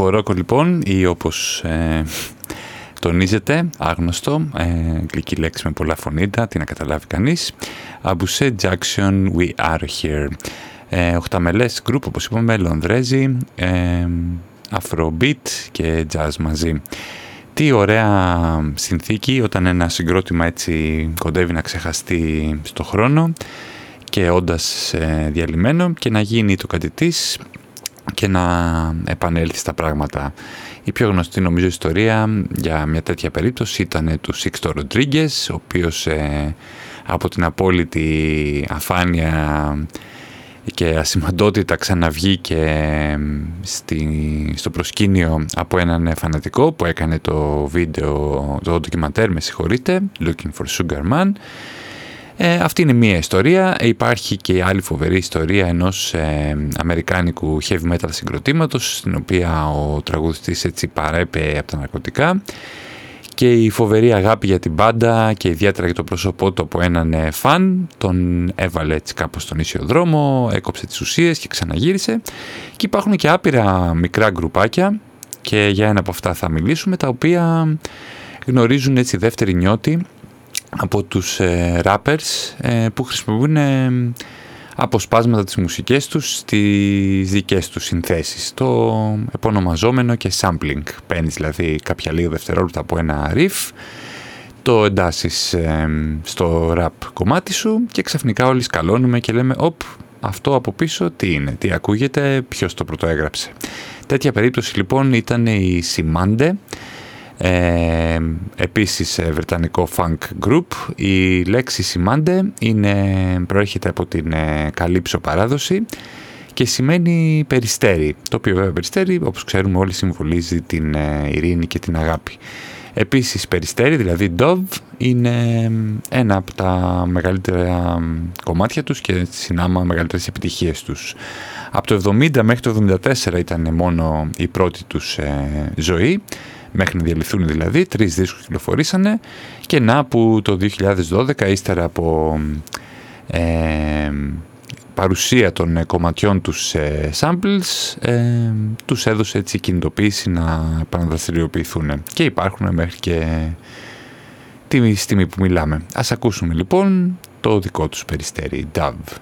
Κοκορόκο λοιπόν ή όπως ε, τονίζεται, άγνωστο, ε, γλυκή λέξη με πολλά φωνήτα, τι να καταλάβει κανείς. Αμπουσέ Jackson, We Are Here. Ε, οχταμελές γκρουπ όπως είπαμε, Λονδρέζι, ε, Afrobeat και Jazz μαζί. Τι ωραία συνθήκη όταν ένα συγκρότημα έτσι κοντεύει να ξεχαστεί στο χρόνο και όντας ε, διαλυμένο και να γίνει το κάτι της και να επανέλθει στα πράγματα. Η πιο γνωστή νομίζω ιστορία για μια τέτοια περίπτωση ήταν του Σίξτο Ροντρίγκες, ο οποίος ε, από την απόλυτη αφάνεια και ασημαντότητα ξαναβγήκε στη, στο προσκήνιο από έναν φανατικό που έκανε το βίντεο, το ντοκιμαντέρ με συγχωρείτε, Looking for Sugar Man ε, αυτή είναι μία ιστορία. Υπάρχει και η άλλη φοβερή ιστορία ενός ε, αμερικάνικου heavy metal συγκροτήματος στην οποία ο τραγουδιστής έτσι παρέπε από τα ναρκωτικά και η φοβερή αγάπη για την μπάντα και ιδιαίτερα για το πρόσωπό του από έναν ε, φαν τον έβαλε έτσι κάπως στον ίσιο δρόμο, έκοψε τις ουσίες και ξαναγύρισε και υπάρχουν και άπειρα μικρά γκρουπάκια και για ένα από αυτά θα μιλήσουμε τα οποία γνωρίζουν έτσι δεύτερη νιώτη από τους ε, rappers ε, που χρησιμοποιούν ε, αποσπάσματα της μουσικές τους στις δικές τους συνθέσεις. Το επωνομαζόμενο και sampling. Παίρνεις δηλαδή κάποια λίγα δευτερόλεπτα από ένα riff, το εντάσσεις ε, στο rap κομμάτι σου και ξαφνικά όλοι σκαλώνουμε και λέμε «Οπ, αυτό από πίσω τι είναι, τι ακούγεται, ποιος το πρωτοέγραψε». Τέτοια περίπτωση λοιπόν ήταν η Simande, ε, επίσης ε, βρετανικό funk group. Η λέξη σημάντε είναι, προέρχεται από την ε, καλύψο παράδοση και σημαίνει περιστέρι, το οποίο βέβαια περιστέρι όπως ξέρουμε όλοι συμβολίζει την ε, ειρήνη και την αγάπη. Επίσης περιστέρι, δηλαδή Dove, είναι ένα από τα μεγαλύτερα κομμάτια τους και συνάμα μεγαλύτερες επιτυχίες τους. Από το 70 μέχρι το 74 ήταν μόνο η πρώτη τους ζωή μέχρι να διαλυθούν δηλαδή, τρεις δίσκους κυκλοφορήσανε και να που το 2012 ύστερα από ε, παρουσία των κομματιών τους σε samples ε, τους έδωσε έτσι κινητοποίηση να επαναδραστηριοποιηθούν και υπάρχουν μέχρι και τη στιγμή που μιλάμε. Ας ακούσουμε λοιπόν το δικό τους περιστέρι Dove.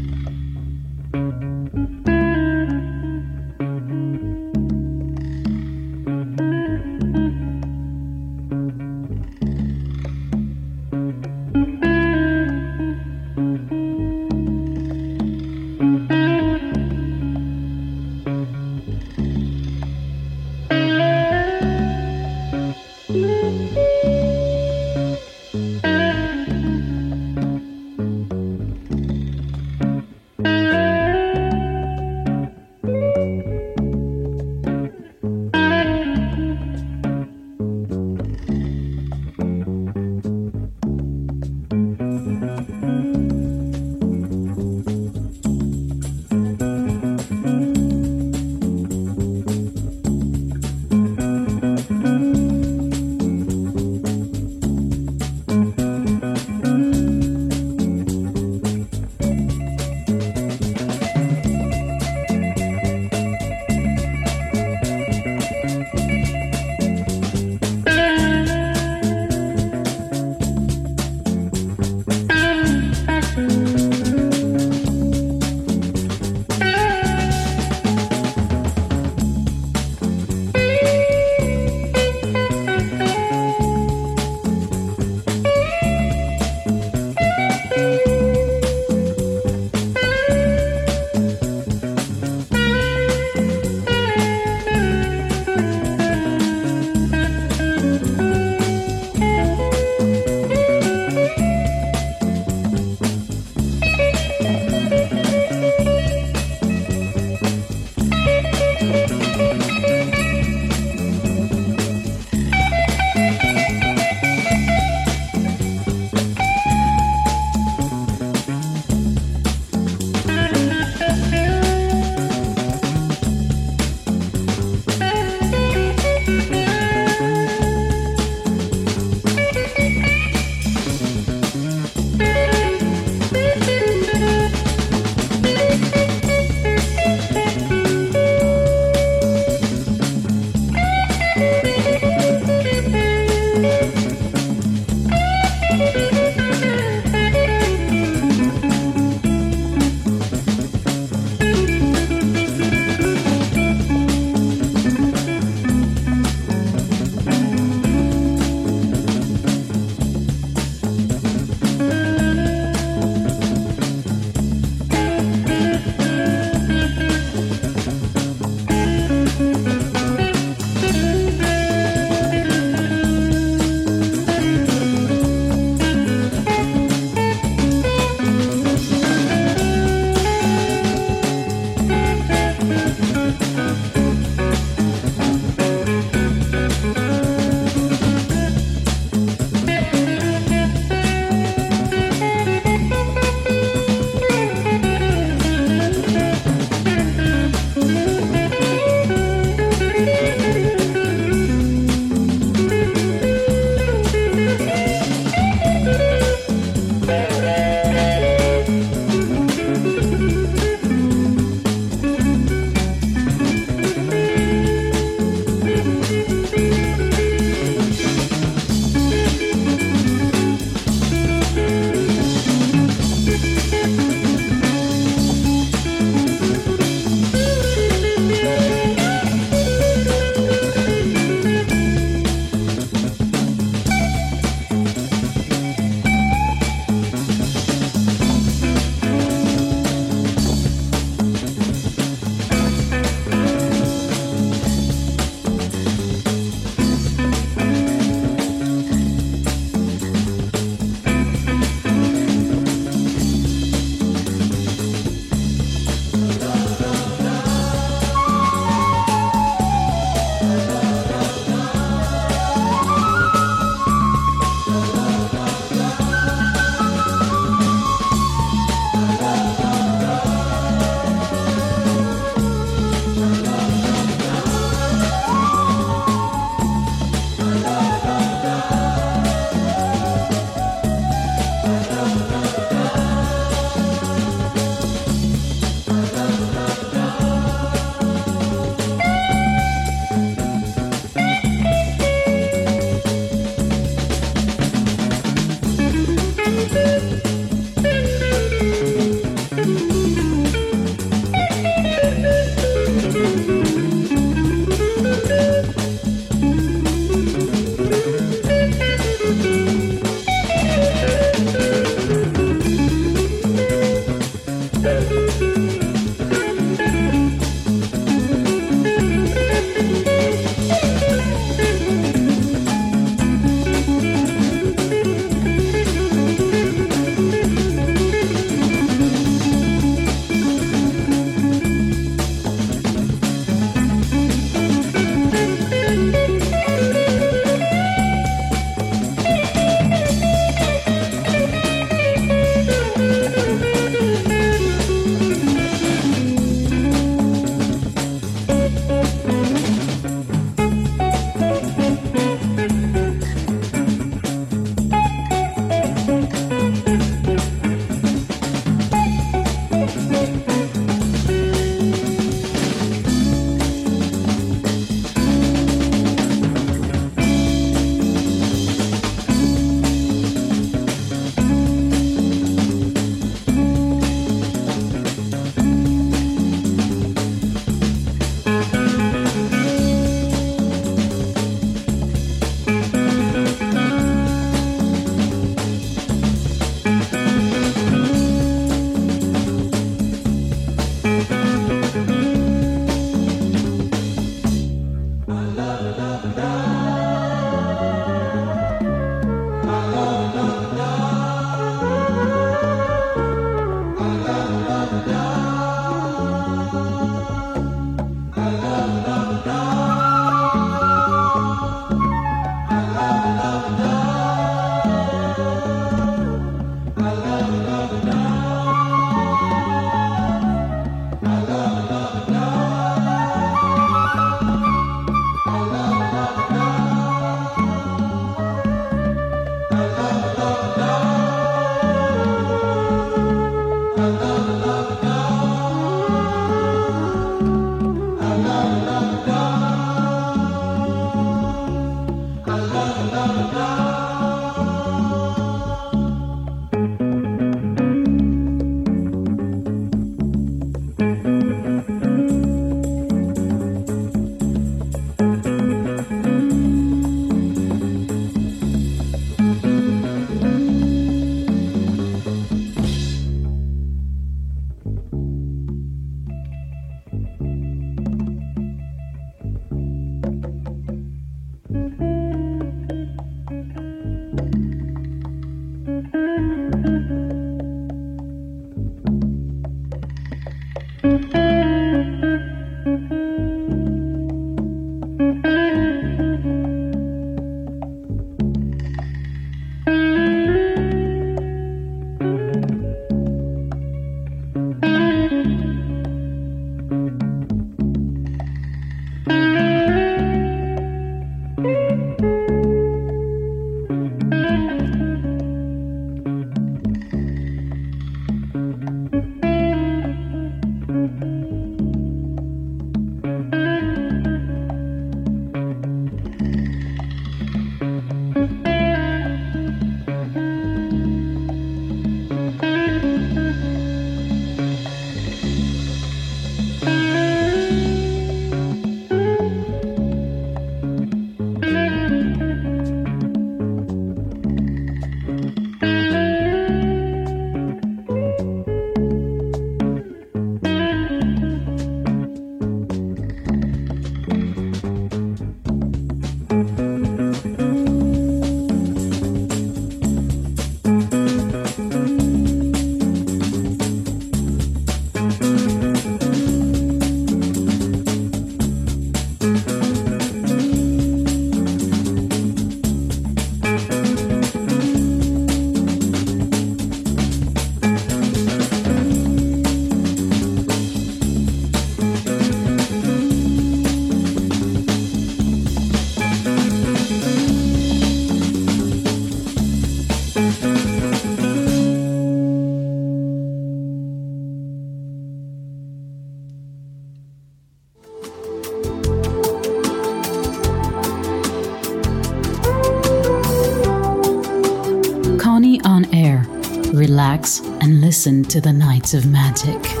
Listen to the Nights of Magic.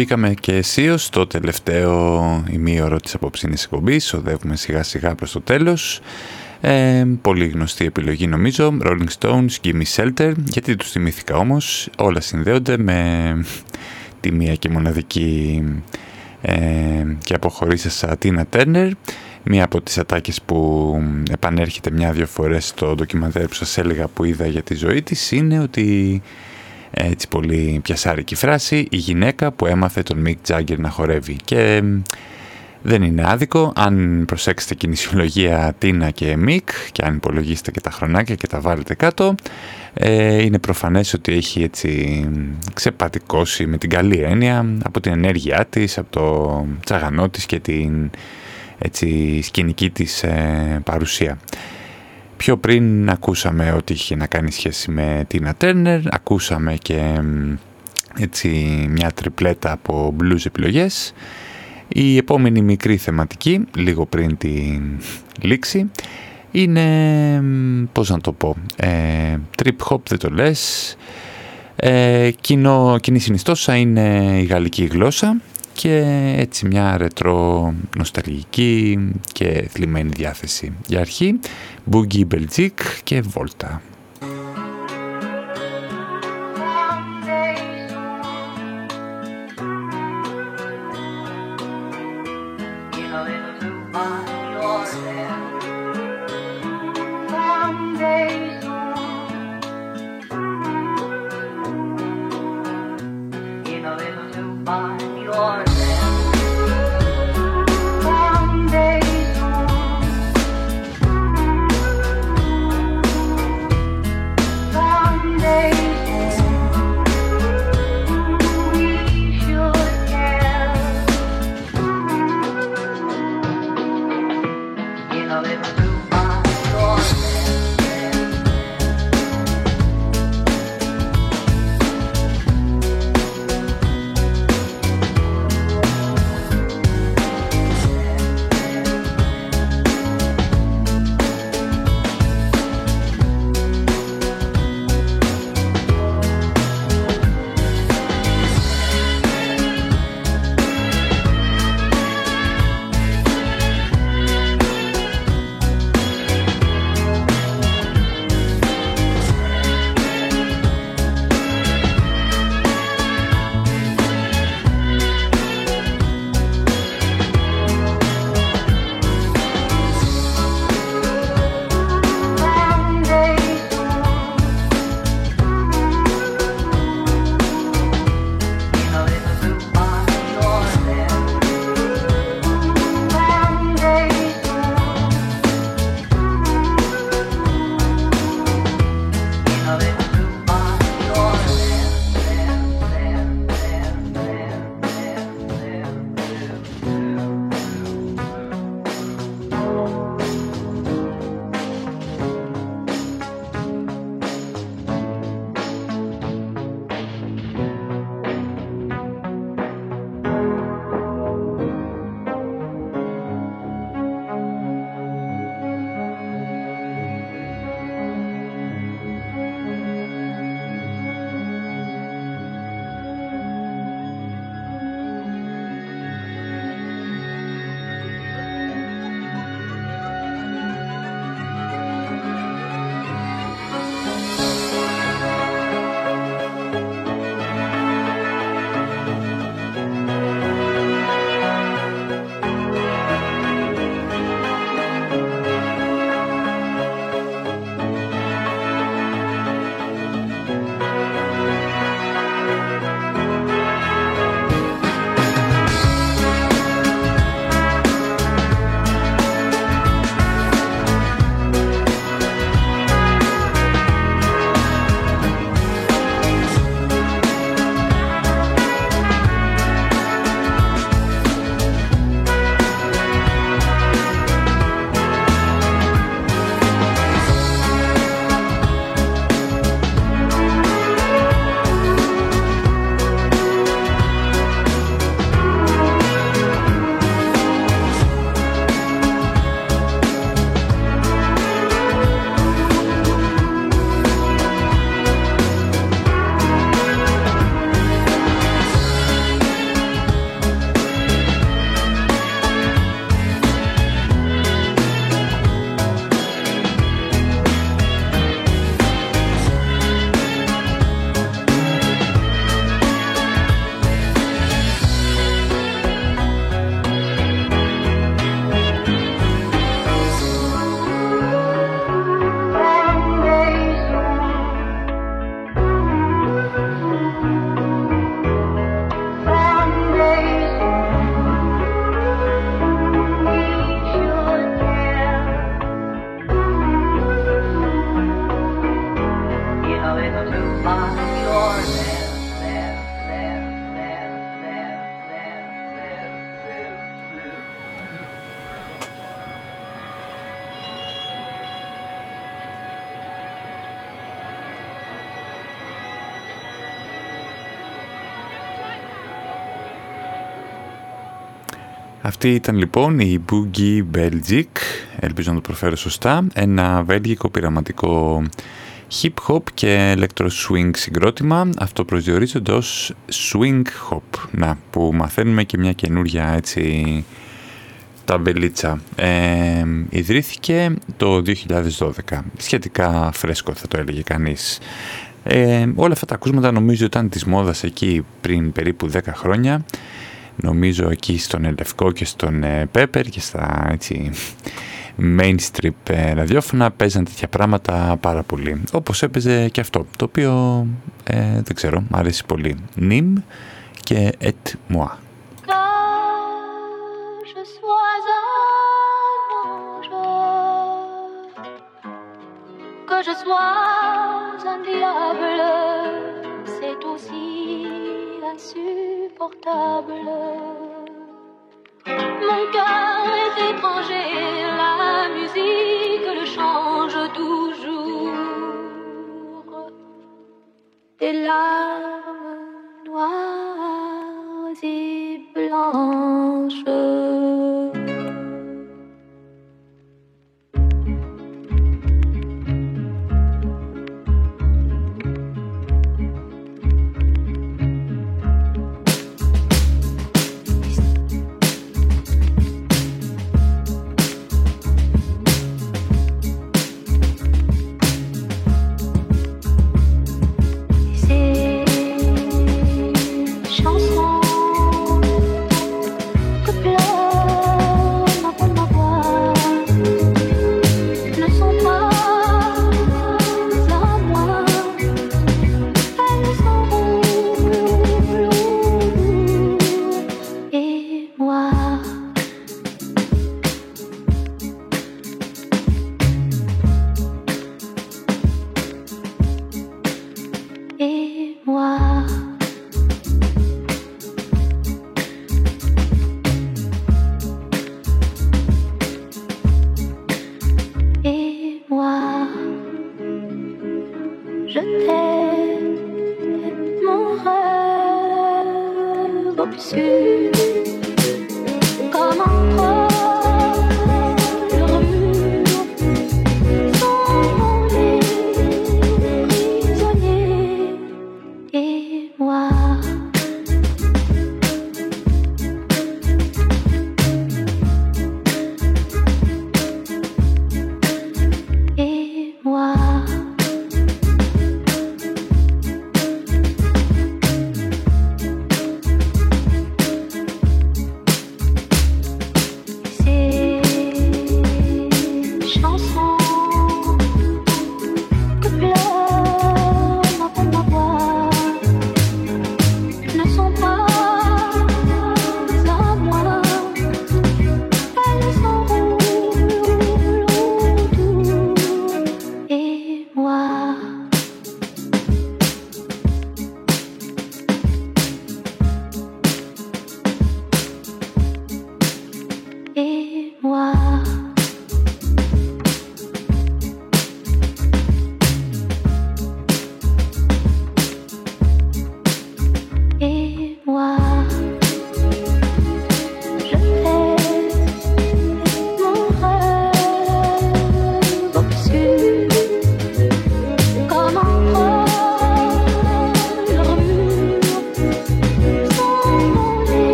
Μπήκαμε και αισίω στο τελευταίο ημίωρο της απόψινης εκπομπής. Οδεύουμε σιγά σιγά προς το τέλος. Ε, πολύ γνωστή επιλογή νομίζω. Rolling Stones, Gimme Shelter. Γιατί τους θυμήθηκα όμως. Όλα συνδέονται με τη μία και μοναδική ε, και αποχωρήσασα Τίνα Turner. Μία από τις ατάκες που επανέρχεται μια-δυο φορές στο ντοκιμαντέρ που σας έλεγα που είδα για τη ζωή της είναι ότι έτσι πολύ πιασάρικη φράση, η γυναίκα που έμαθε τον Μικ Τζάγκερ να χορεύει. Και δεν είναι άδικο, αν προσέξετε κινησιολογία Τίνα και Μικ και αν υπολογίσετε και τα χρονάκια και τα βάλετε κάτω, ε, είναι προφανές ότι έχει έτσι ξεπατικώσει με την καλή έννοια από την ενέργειά της, από το τσαγανό της και την έτσι, σκηνική της ε, παρουσία. Πιο πριν ακούσαμε ότι είχε να κάνει σχέση με Τίνα Turner, ακούσαμε και έτσι μια τριπλέτα από blues επιλογές. Η επόμενη μικρή θεματική, λίγο πριν την λήξη, είναι, πώς να το πω, ε, trip hop δεν το λες, ε, κοινό, κοινή συνιστόσα είναι η γαλλική γλώσσα και έτσι μια ρετρό νοσταλγική και θλιμμένη διάθεση. Για αρχή, Boogie Belgique και Volta. Αυτή ήταν λοιπόν η Boogie Belgic, ελπίζω να το προφέρω σωστά, ένα βέλγικο πειραματικό hip hop και electro swing συγκρότημα, αυτό προσδιορίζεται ως swing hop, να, που μαθαίνουμε και μια καινούρια έτσι ταμπελίτσα. Ε, ιδρύθηκε το 2012, σχετικά φρέσκο θα το έλεγε κανείς. Ε, όλα αυτά τα ακούσματα νομίζω ήταν της μόδας εκεί πριν περίπου 10 χρόνια νομίζω εκεί στον Ελευκό και στον Πέπερ και στα έτσι, mainstream ε, ραδιόφωνα παίζαν τέτοια πράγματα πάρα πολύ. Όπως έπαιζε και αυτό, το οποίο ε, δεν ξέρω, μου αρέσει πολύ. Νιμ και Et Moi. Que je sois un diable, c'est aussi insupportable. Mon cœur est étranger, la musique le change toujours. Des larmes noires et blanches.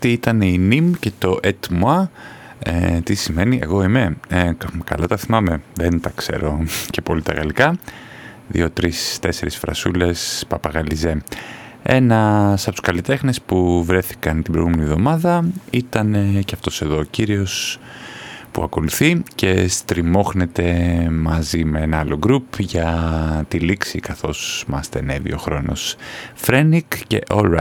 Αυτή ήταν η νιμ και το et moi. Ε, τι σημαίνει εγώ είμαι. Ε, καλά τα θυμάμαι. Δεν τα ξέρω και πολύ τα γαλλικά. Δύο, τρεις, τέσσερις φρασούλες, παπαγαλιζέ. Ένα από τους καλλιτέχνες που βρέθηκαν την προηγούμενη εβδομάδα ήταν και αυτός εδώ ο κύριος που ακολουθεί και στριμώχνεται μαζί με ένα άλλο γκρουπ για τη λήξη καθώς μας στενεύει ο χρόνος. Φρένικ και All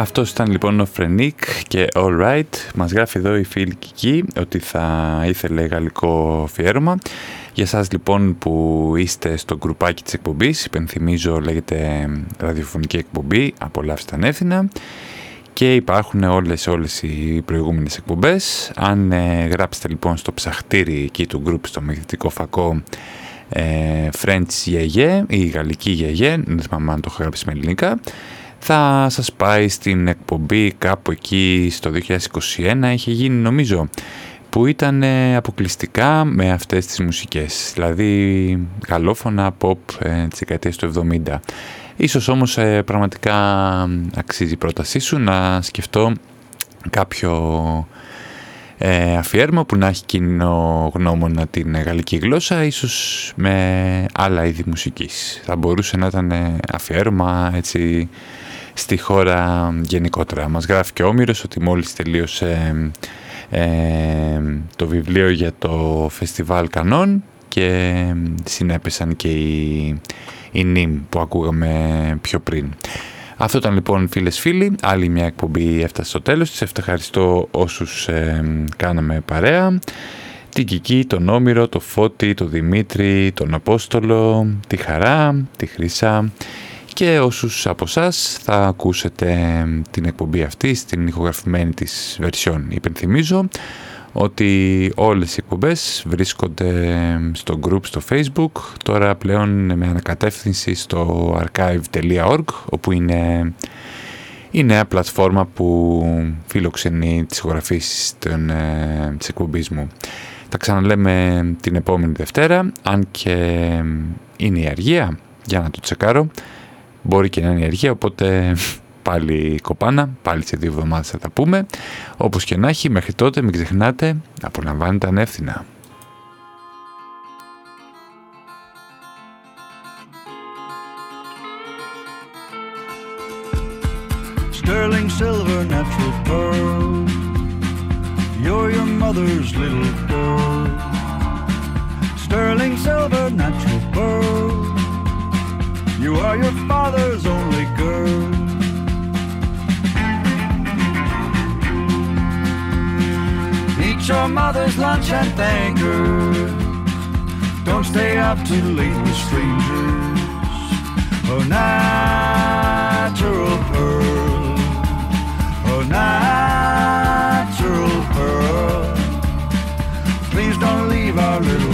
Right. Αυτός ήταν λοιπόν ο Φρενίκ και All Right. Μας γράφει εδώ η φίλη Κική ότι θα ήθελε γαλλικό αφιέρωμα. Για σας λοιπόν που είστε στο γκρουπάκι της εκπομπής, υπενθυμίζω λέγεται ραδιοφωνική εκπομπή, απολαύστε ανεύθυνα και υπάρχουν όλες, όλες οι προηγούμενες εκπομπές. Αν ε, γράψετε λοιπόν στο ψαχτήρι εκεί του γκρουπ στο μαγνητικό φακό ε, French Yeye ή Γαλλική Yeye, δεν θυμάμαι αν το έχω γράψει με ελληνικά, θα σας πάει στην εκπομπή κάπου εκεί στο 2021, είχε γίνει νομίζω, που ήταν αποκλειστικά με αυτές τις μουσικές, δηλαδή γαλλόφωνα pop ε, της δεκαετίας του 70. Ίσως όμως ε, πραγματικά αξίζει η πρότασή σου να σκεφτώ κάποιο ε, αφιέρωμα που να έχει κοινό γνώμονα την γαλλική γλώσσα, ίσως με άλλα είδη μουσικής. Θα μπορούσε να ήταν αφιέρωμα έτσι στη χώρα γενικότερα. Μας γράφει και ο Όμηρος ότι μόλις τελείωσε ε, το βιβλίο για το φεστιβάλ Κανών και συνέπεσαν και οι, οι νυμ που ακούγαμε πιο πριν. Αυτό ήταν λοιπόν φίλες φίλοι, άλλη μια εκπομπή έφτασε στο τέλος της, ευχαριστώ όσους ε, κάναμε παρέα, την Κική, τον Όμηρο, τον Φώτη, τον Δημήτρη, τον Απόστολο, τη Χαρά, τη Χρυσά και όσους από εσάς θα ακούσετε την εκπομπή αυτή στην ηχογραφημένη της βερσιόν. Υπενθυμίζω ότι όλες οι εκπομπές βρίσκονται στο group στο facebook, τώρα πλέον με ανακατεύθυνση στο archive.org όπου είναι η νέα πλατφόρμα που φιλοξενεί τις ηχογραφήσεις των, ε, της εκπομπής μου. Τα ξαναλέμε την επόμενη Δευτέρα, αν και είναι η αργία, για να το τσεκάρω. Μπορεί και να είναι η αργία, οπότε πάλι κοπάνα, πάλι σε δύο εβδομάδες θα τα πούμε. Όπως και να έχει, μέχρι τότε μην ξεχνάτε, απολαμβάνετε ανεύθυνα. Sterling silver, natural pearl. You're your mother's little girl. Sterling silver, natural pearl. You are your father's only girl. Eat your mother's lunch and thank her. Don't stay up too late with strangers. Oh, natural pearl. Oh, natural pearl. Please don't leave our little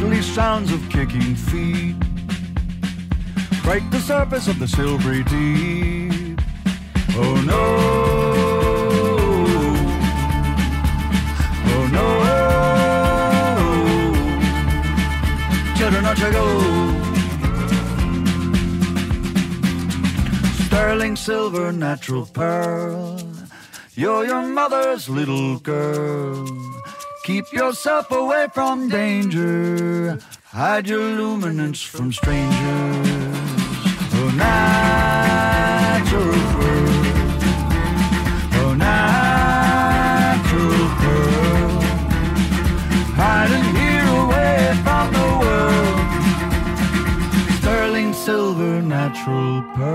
sprightly sounds of kicking feet break the surface of the silvery deep. Oh no, oh no, children are to go. Sterling silver, natural pearl. You're your mother's little girl. Keep yourself away from danger. Hide your luminance from strangers. Oh, natural pearl. Oh, natural pearl. Hiding here away from the world. Sterling silver, natural pearl.